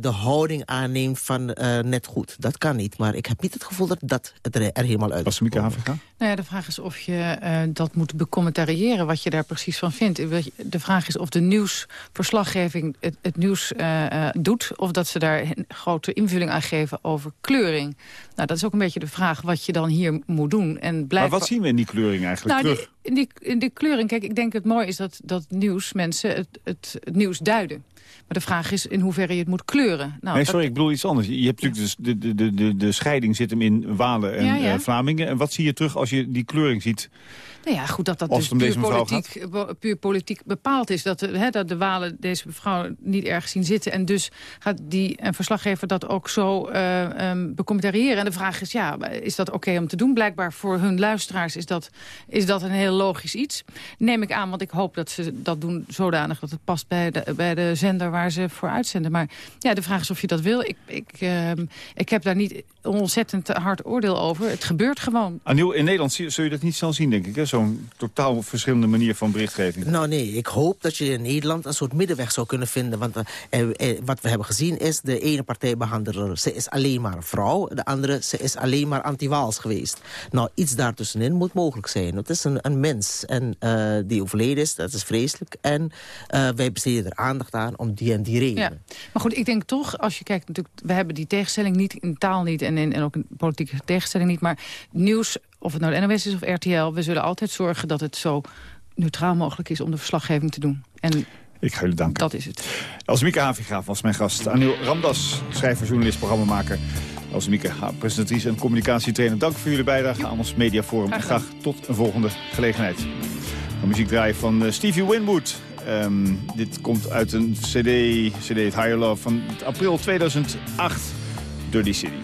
de houding aanneemt van net goed. Dat kan niet, maar ik heb niet het gevoel dat dat het er, er helemaal uit is. Nou ja, de vraag is of je uh, dat moet becommentariëren, wat je daar precies van vindt. De vraag is of de nieuwsverslaggeving het, het nieuws uh, uh, doet... of dat ze daar een grote invulling aan geven over kleuring. Nou, dat is ook een beetje de vraag wat je dan hier moet doen. En Maar wat zien we in die kleuring eigenlijk nou, terug? In, die, in die kleuring, kijk, ik denk het mooi is dat, dat nieuws mensen het, het, het nieuws duiden. Maar de vraag is in hoeverre je het moet kleuren. Nou, nee, sorry, dat... ik bedoel iets anders. Je hebt natuurlijk dus de, de, de, de scheiding zit hem in Walen en ja, ja. Uh, Vlamingen. En wat zie je terug als je die kleuring ziet? Nou ja, goed, dat dat dus puur politiek, puur politiek bepaald is. Dat de, he, dat de Walen deze mevrouw niet ergens zien zitten. En dus gaat die een verslaggever dat ook zo uh, um, becommentariëren. En de vraag is, ja, is dat oké okay om te doen? Blijkbaar voor hun luisteraars is dat, is dat een heel logisch iets. Neem ik aan, want ik hoop dat ze dat doen zodanig... dat het past bij de, bij de zender waar ze voor uitzenden. Maar ja, de vraag is of je dat wil. Ik, ik, uh, ik heb daar niet ontzettend hard oordeel over. Het gebeurt gewoon. Aniel, in Nederland zul je dat niet snel zien, denk ik, hè? zo'n totaal verschillende manier van berichtgeving. Nou nee, ik hoop dat je in Nederland een soort middenweg zou kunnen vinden. Want uh, uh, wat we hebben gezien is, de ene partijbehandelaar, ze is alleen maar een vrouw. De andere, ze is alleen maar anti-Waals geweest. Nou, iets daartussenin moet mogelijk zijn. Het is een, een mens en, uh, die overleden is, dat is vreselijk. En wij besteden er aandacht aan om die en die reden. Ja. Maar goed, ik denk toch, als je kijkt, natuurlijk, we hebben die tegenstelling niet in taal niet en, in, en ook in politieke tegenstelling niet. Maar nieuws of het nou de NOS is of RTL... we zullen altijd zorgen dat het zo neutraal mogelijk is om de verslaggeving te doen. En ik ga jullie danken. Dat is het. Elsemieke Havigraaf was mijn gast. Anil Ramdas, schrijver, journalist, programmamaker. Elsemieke, presentatrice en communicatietrainer. Dank voor jullie bijdrage aan ons mediaforum. En graag tot een volgende gelegenheid. Een muziek draaien van uh, Stevie Winwood. Um, dit komt uit een cd, cd Higher Love van april 2008. Dirty City.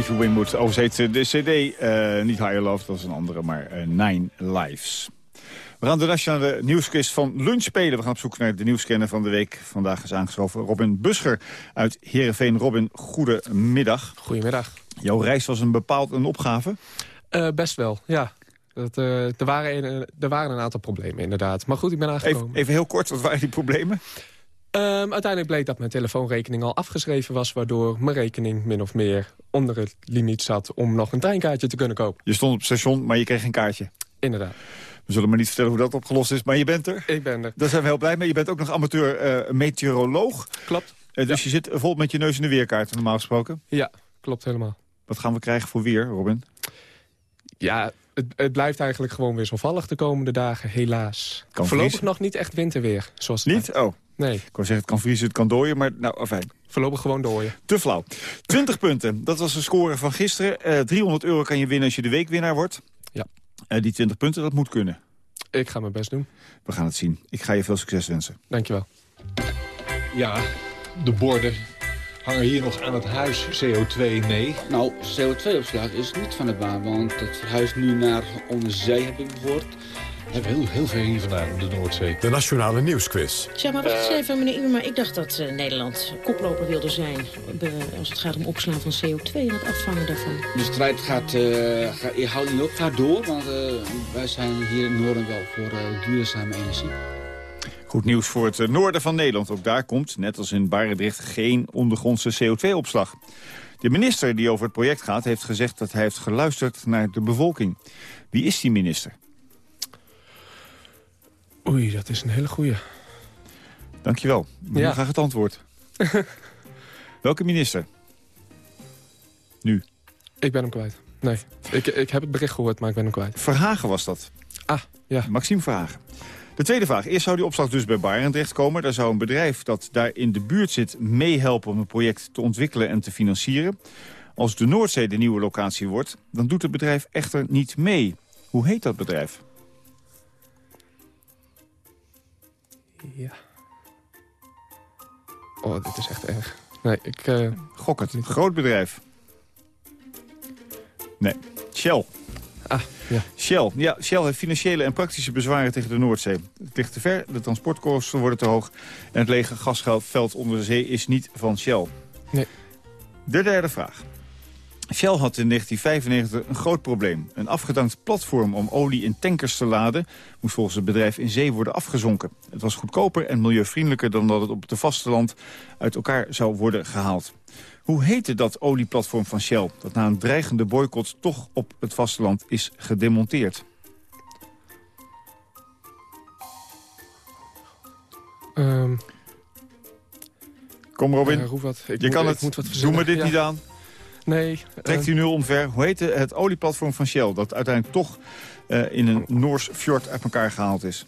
Stevie Winwood overzeet de cd, eh, niet Higher Love, dat is een andere, maar uh, Nine Lives. We gaan de nationale nieuwsquiz van lunch spelen. We gaan op zoek naar de nieuwscanner van de week. Vandaag is aangeschoven Robin Buscher uit Heerenveen. Robin, goedemiddag. Goedemiddag. Jouw reis was een bepaald een opgave? Uh, best wel, ja. Dat, uh, er, waren een, er waren een aantal problemen, inderdaad. Maar goed, ik ben aangekomen. Even, even heel kort, wat waren die problemen? Um, uiteindelijk bleek dat mijn telefoonrekening al afgeschreven was... waardoor mijn rekening min of meer onder het limiet zat... om nog een treinkaartje te kunnen kopen. Je stond op het station, maar je kreeg geen kaartje? Inderdaad. We zullen maar niet vertellen hoe dat opgelost is, maar je bent er. Ik ben er. Daar zijn we heel blij mee. Je bent ook nog amateur uh, meteoroloog. Klopt. Uh, dus ja. je zit vol met je neus in de weerkaarten, normaal gesproken? Ja, klopt helemaal. Wat gaan we krijgen voor weer, Robin? Ja, het, het, blijft eigenlijk gewoon wisselvallig de komende dagen, helaas. Kan Voorlopig nog niet echt winterweer. Zoals niet? Gaat. Oh. Nee. Ik wou zeggen, het kan vriezen, het kan dooien, maar nou, fijn. Voorlopig gewoon dooien. Te flauw. 20 punten, dat was de score van gisteren. Uh, 300 euro kan je winnen als je de weekwinnaar wordt. Ja. Uh, die 20 punten, dat moet kunnen. Ik ga mijn best doen. We gaan het zien. Ik ga je veel succes wensen. Dankjewel. Ja, de borden hangen hier nog aan het huis CO2? Nee. Nou, CO2-opslag is niet van de baan, want het verhuist nu naar onderzee, heb ik gehoord. Heel, heel ver hier vandaan, de Noordzee. De Nationale Nieuwsquiz. Zeg maar, wacht eens even, meneer Uwe, maar ik dacht dat uh, Nederland koploper wilde zijn... als het gaat om opslaan van CO2 en het afvangen daarvan. De strijd gaat, uh, gaat je houdt niet op, gaat door, want uh, wij zijn hier in het noorden wel voor duurzame energie. Goed nieuws voor het noorden van Nederland. Ook daar komt, net als in Barendrecht, geen ondergrondse CO2-opslag. De minister die over het project gaat, heeft gezegd dat hij heeft geluisterd naar de bevolking. Wie is die minister? Oei, dat is een hele goeie. Dankjewel. Ja. graag het antwoord. Welke minister? Nu. Ik ben hem kwijt. Nee, ik, ik heb het bericht gehoord, maar ik ben hem kwijt. Verhagen was dat. Ah, ja. Maxime Verhagen. De tweede vraag. Eerst zou die opslag dus bij Barendrecht komen. Daar zou een bedrijf dat daar in de buurt zit meehelpen om een project te ontwikkelen en te financieren. Als de Noordzee de nieuwe locatie wordt, dan doet het bedrijf echter niet mee. Hoe heet dat bedrijf? Ja. Oh, dit is echt erg. Nee, ik... Uh... Gok het. Groot bedrijf. Nee. Shell. Ah, ja. Shell. Ja, Shell heeft financiële en praktische bezwaren tegen de Noordzee. Het ligt te ver, de transportkosten worden te hoog... en het lege gasveld onder de zee is niet van Shell. Nee. De derde vraag. Shell had in 1995 een groot probleem. Een afgedankt platform om olie in tankers te laden... moest volgens het bedrijf in zee worden afgezonken. Het was goedkoper en milieuvriendelijker dan dat het op het vasteland uit elkaar zou worden gehaald. Hoe heette dat olieplatform van Shell... dat na een dreigende boycott toch op het vasteland is gedemonteerd? Um, Kom Robin, uh. Ik je moet, kan het. Moet wat Doe me dit ja. niet aan. Nee. Trekt u uh, nu omver. Hoe heette het olieplatform van Shell... dat uiteindelijk toch uh, in een Noors fjord uit elkaar gehaald is?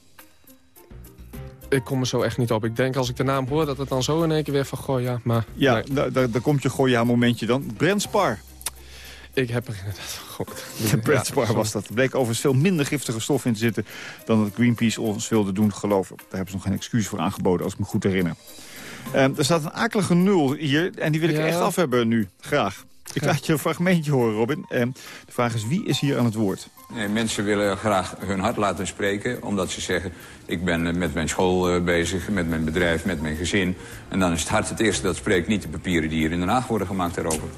Ik kom er zo echt niet op. Ik denk als ik de naam hoor dat het dan zo in één keer weer van gooi ja. Maar, ja, nee. daar da, da komt je gooi momentje dan. Brent Spar. Ik heb er inderdaad gehoord. De Brent Spar ja, was dat. Er bleek overigens veel minder giftige stof in te zitten... dan dat Greenpeace ons wilde doen geloven. Daar hebben ze nog geen excuus voor aangeboden, als ik me goed herinner. Um, er staat een akelige nul hier en die wil ik ja. echt af hebben nu. Graag. Ik laat je een fragmentje horen, Robin. Um, de vraag is, wie is hier aan het woord? Nee, mensen willen graag hun hart laten spreken, omdat ze zeggen... ik ben met mijn school uh, bezig, met mijn bedrijf, met mijn gezin. En dan is het hart het eerste dat spreekt, niet de papieren die hier in Den Haag worden gemaakt daarover.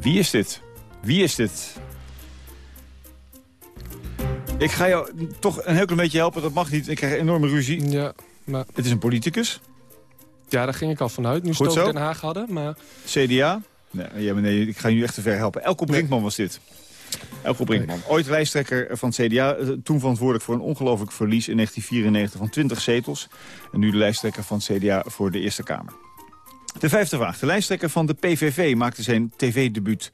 Wie is dit? Wie is dit? Ik ga jou toch een heel klein beetje helpen, dat mag niet. Ik krijg een enorme ruzie. Ja, maar... Het is een politicus. Ja, daar ging ik al vanuit. Nu ze over Den Haag hadden, maar... CDA? Nee, nee, ik ga je nu echt te ver helpen. Elko Brinkman was dit. Elko Brinkman. Ooit lijsttrekker van het CDA. Toen verantwoordelijk voor een ongelooflijk verlies in 1994 van 20 zetels. En nu de lijsttrekker van het CDA voor de Eerste Kamer. De vijfde vraag. De lijsttrekker van de PVV maakte zijn tv-debuut.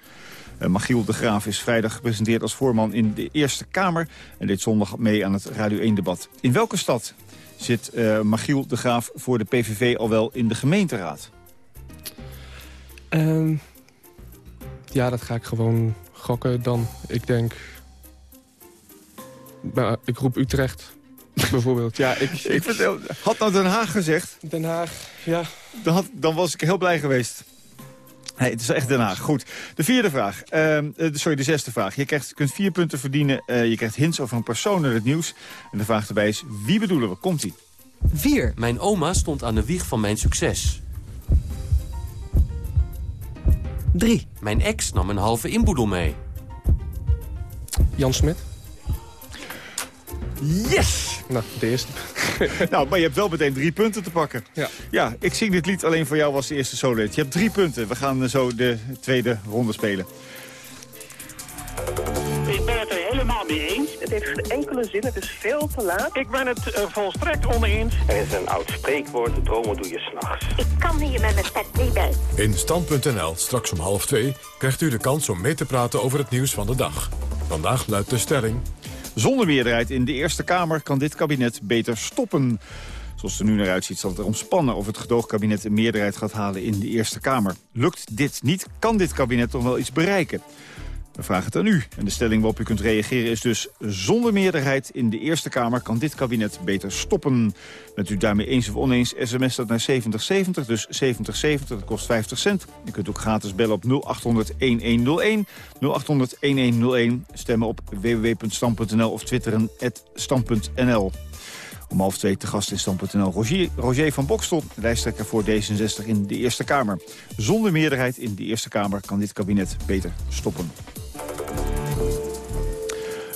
Uh, Machiel de Graaf is vrijdag gepresenteerd als voorman in de Eerste Kamer... en deed zondag mee aan het Radio 1-debat. In welke stad zit uh, Machiel de Graaf voor de PVV al wel in de gemeenteraad? Uh, ja, dat ga ik gewoon gokken dan. Ik denk... Nou, ik roep Utrecht. Bijvoorbeeld, ja. Ik, ik vertel, had nou Den Haag gezegd... Den Haag, ja. Dan, had, dan was ik heel blij geweest. Nee, het is echt Den Haag. Goed. De vierde vraag. Ehm, eh, sorry, de zesde vraag. Je krijgt, kunt vier punten verdienen. Eh, je krijgt hints over een persoon in het nieuws. En de vraag erbij is, wie bedoelen we? Komt-ie. 4. Mijn oma stond aan de wieg van mijn succes. 3. Mijn ex nam een halve inboedel mee. Jan Smit. Yes! Nou, de eerste. nou, maar je hebt wel meteen drie punten te pakken. Ja. Ja, ik zing dit lied alleen voor jou was de eerste solo Je hebt drie punten. We gaan eh, zo de tweede ronde spelen. Ik ben het er helemaal mee eens. Het heeft geen enkele zin, het is veel te laat. Ik ben het uh, volstrekt oneens. Er is een oud spreekwoord, dromen doe je s'nachts. Ik kan hier met mijn pet niet bij. In Stand.nl, straks om half twee, krijgt u de kans om mee te praten over het nieuws van de dag. Vandaag luidt de stelling... Zonder meerderheid in de Eerste Kamer kan dit kabinet beter stoppen. Zoals het er nu naar uitziet zal het erom spannen of het gedoogkabinet een meerderheid gaat halen in de Eerste Kamer. Lukt dit niet, kan dit kabinet toch wel iets bereiken? We vragen het aan u. En de stelling waarop u kunt reageren is dus... zonder meerderheid in de Eerste Kamer kan dit kabinet beter stoppen. Bent u daarmee eens of oneens, sms dat naar 7070, dus 7070, dat kost 50 cent. Je kunt ook gratis bellen op 0800-1101, 0800-1101. Stemmen op www.stam.nl of twitteren stam.nl. Om half twee te gast in Stam.nl Roger, Roger van Bokstel, lijsttrekker voor D66 in de Eerste Kamer. Zonder meerderheid in de Eerste Kamer kan dit kabinet beter stoppen.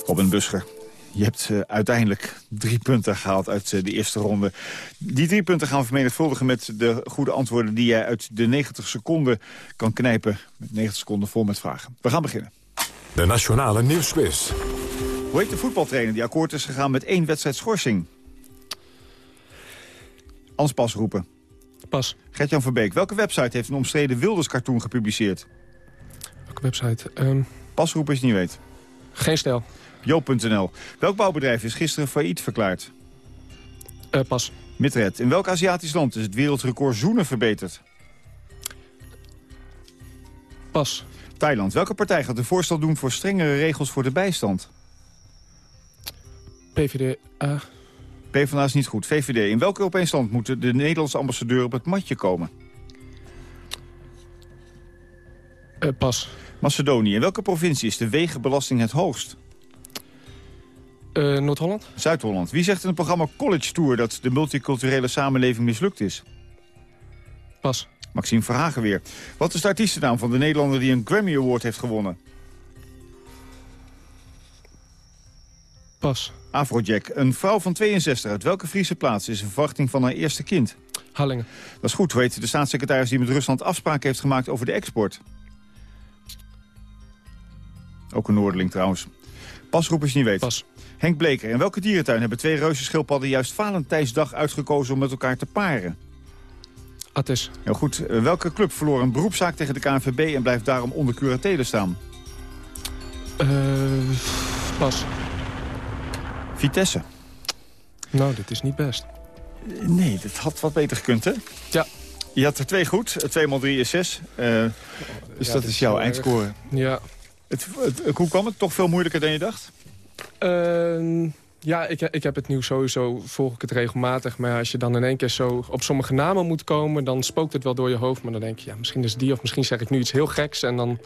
Robin Buscher, je hebt uh, uiteindelijk drie punten gehaald uit uh, de eerste ronde. Die drie punten gaan we vermenigvuldigen met de goede antwoorden... die jij uit de 90 seconden kan knijpen. Met 90 seconden vol met vragen. We gaan beginnen. De Nationale Nieuwsquiz. Hoe heet de voetbaltrainer die akkoord is gegaan met één wedstrijd schorsing? Ans pas roepen. Pas. Gert-Jan Verbeek, welke website heeft een omstreden Wilders-cartoon gepubliceerd? Welke website? Um... Pas roepen is niet weet. Geen stel. Joop.nl. Welk bouwbedrijf is gisteren failliet verklaard? Uh, pas. Mitred. In welk Aziatisch land is het wereldrecord zoenen verbeterd? Pas. Thailand. Welke partij gaat een voorstel doen voor strengere regels voor de bijstand? PVD. Uh... PvdA is niet goed. VVD. In welk Europees land moet de Nederlandse ambassadeur op het matje komen? Uh, pas. Macedonië. In welke provincie is de wegenbelasting het hoogst? Uh, Noord-Holland. Zuid-Holland. Wie zegt in het programma College Tour dat de multiculturele samenleving mislukt is? Pas. Maxime Verhagen weer. Wat is de artiestennaam van de Nederlander die een Grammy Award heeft gewonnen? Pas. Afrojack. Een vrouw van 62 uit welke Friese plaats is een verwachting van haar eerste kind? Hallingen. Dat is goed. Hoe heet de staatssecretaris die met Rusland afspraken heeft gemaakt over de export? Ook een Noorderling trouwens. Pasroepers niet weten. Pas. Henk Bleker. In welke dierentuin hebben twee reuzenschildpadden juist Valentijnsdag uitgekozen om met elkaar te paren? Attes. Heel goed. Welke club verloor een beroepszaak tegen de KNVB en blijft daarom onder curatele staan? Uh, pas. Vitesse. Nou, dit is niet best. Nee, dat had wat beter gekund, hè? Ja. Je had er twee goed. 2 x 3 is 6. Uh, dus ja, dat is jouw eindscore. Ja. Het, het, hoe kwam het? Toch veel moeilijker dan je dacht? Uh, ja, ik, ik heb het nieuws sowieso, volg ik het regelmatig. Maar als je dan in één keer zo op sommige namen moet komen... dan spookt het wel door je hoofd. Maar dan denk je, ja, misschien is die of misschien zeg ik nu iets heel geks. En dan,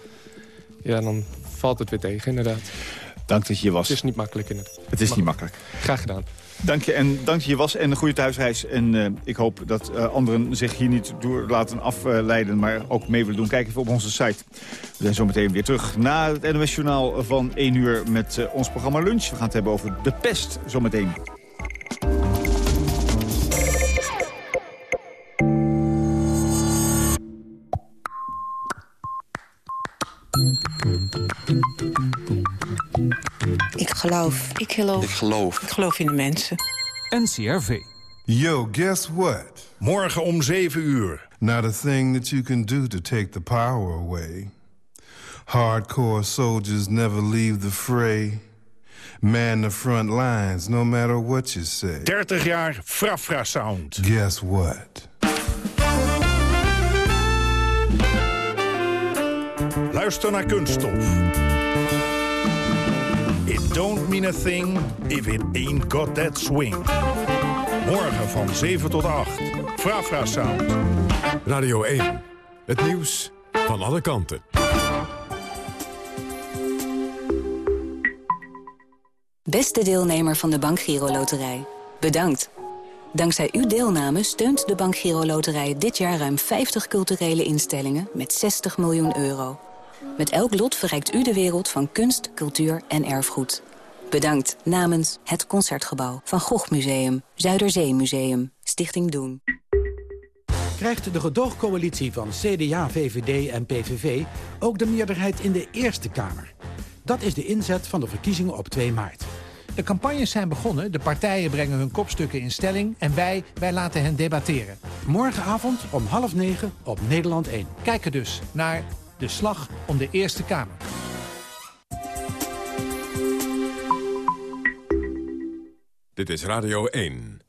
ja, dan valt het weer tegen, inderdaad. Dank dat je hier was. Het is niet makkelijk, inderdaad. Het is niet makkelijk. Graag gedaan. Dank je en dank je was en een goede thuisreis. En uh, ik hoop dat uh, anderen zich hier niet door laten afleiden, maar ook mee willen doen. Kijk even op onze site. We zijn zo meteen weer terug na het NOS Journaal van 1 uur met uh, ons programma Lunch. We gaan het hebben over de pest zometeen. Geloof. Ik geloof. Ik geloof. Ik geloof in de mensen. NCRV. Yo, guess what? Morgen om 7 uur. Not a thing that you can do to take the power away. Hardcore soldiers never leave the fray. Man the front lines, no matter what you say. 30 jaar Frafra Sound. Guess what? Luister naar Kunststof. Don't mean a thing if it ain't got that swing. Morgen van 7 tot 8. Frafra Sound. Radio 1. Het nieuws van alle kanten. Beste deelnemer van de Bank Giro Loterij. Bedankt. Dankzij uw deelname steunt de Bank Giro Loterij dit jaar ruim 50 culturele instellingen met 60 miljoen euro. Met elk lot verrijkt u de wereld van kunst, cultuur en erfgoed. Bedankt namens het Concertgebouw van Gogh Museum, Zuiderzeemuseum, Stichting Doen. Krijgt de gedoogcoalitie van CDA, VVD en PVV ook de meerderheid in de Eerste Kamer? Dat is de inzet van de verkiezingen op 2 maart. De campagnes zijn begonnen, de partijen brengen hun kopstukken in stelling... en wij, wij laten hen debatteren. Morgenavond om half negen op Nederland 1. Kijken dus naar de slag om de Eerste Kamer. Dit is Radio 1.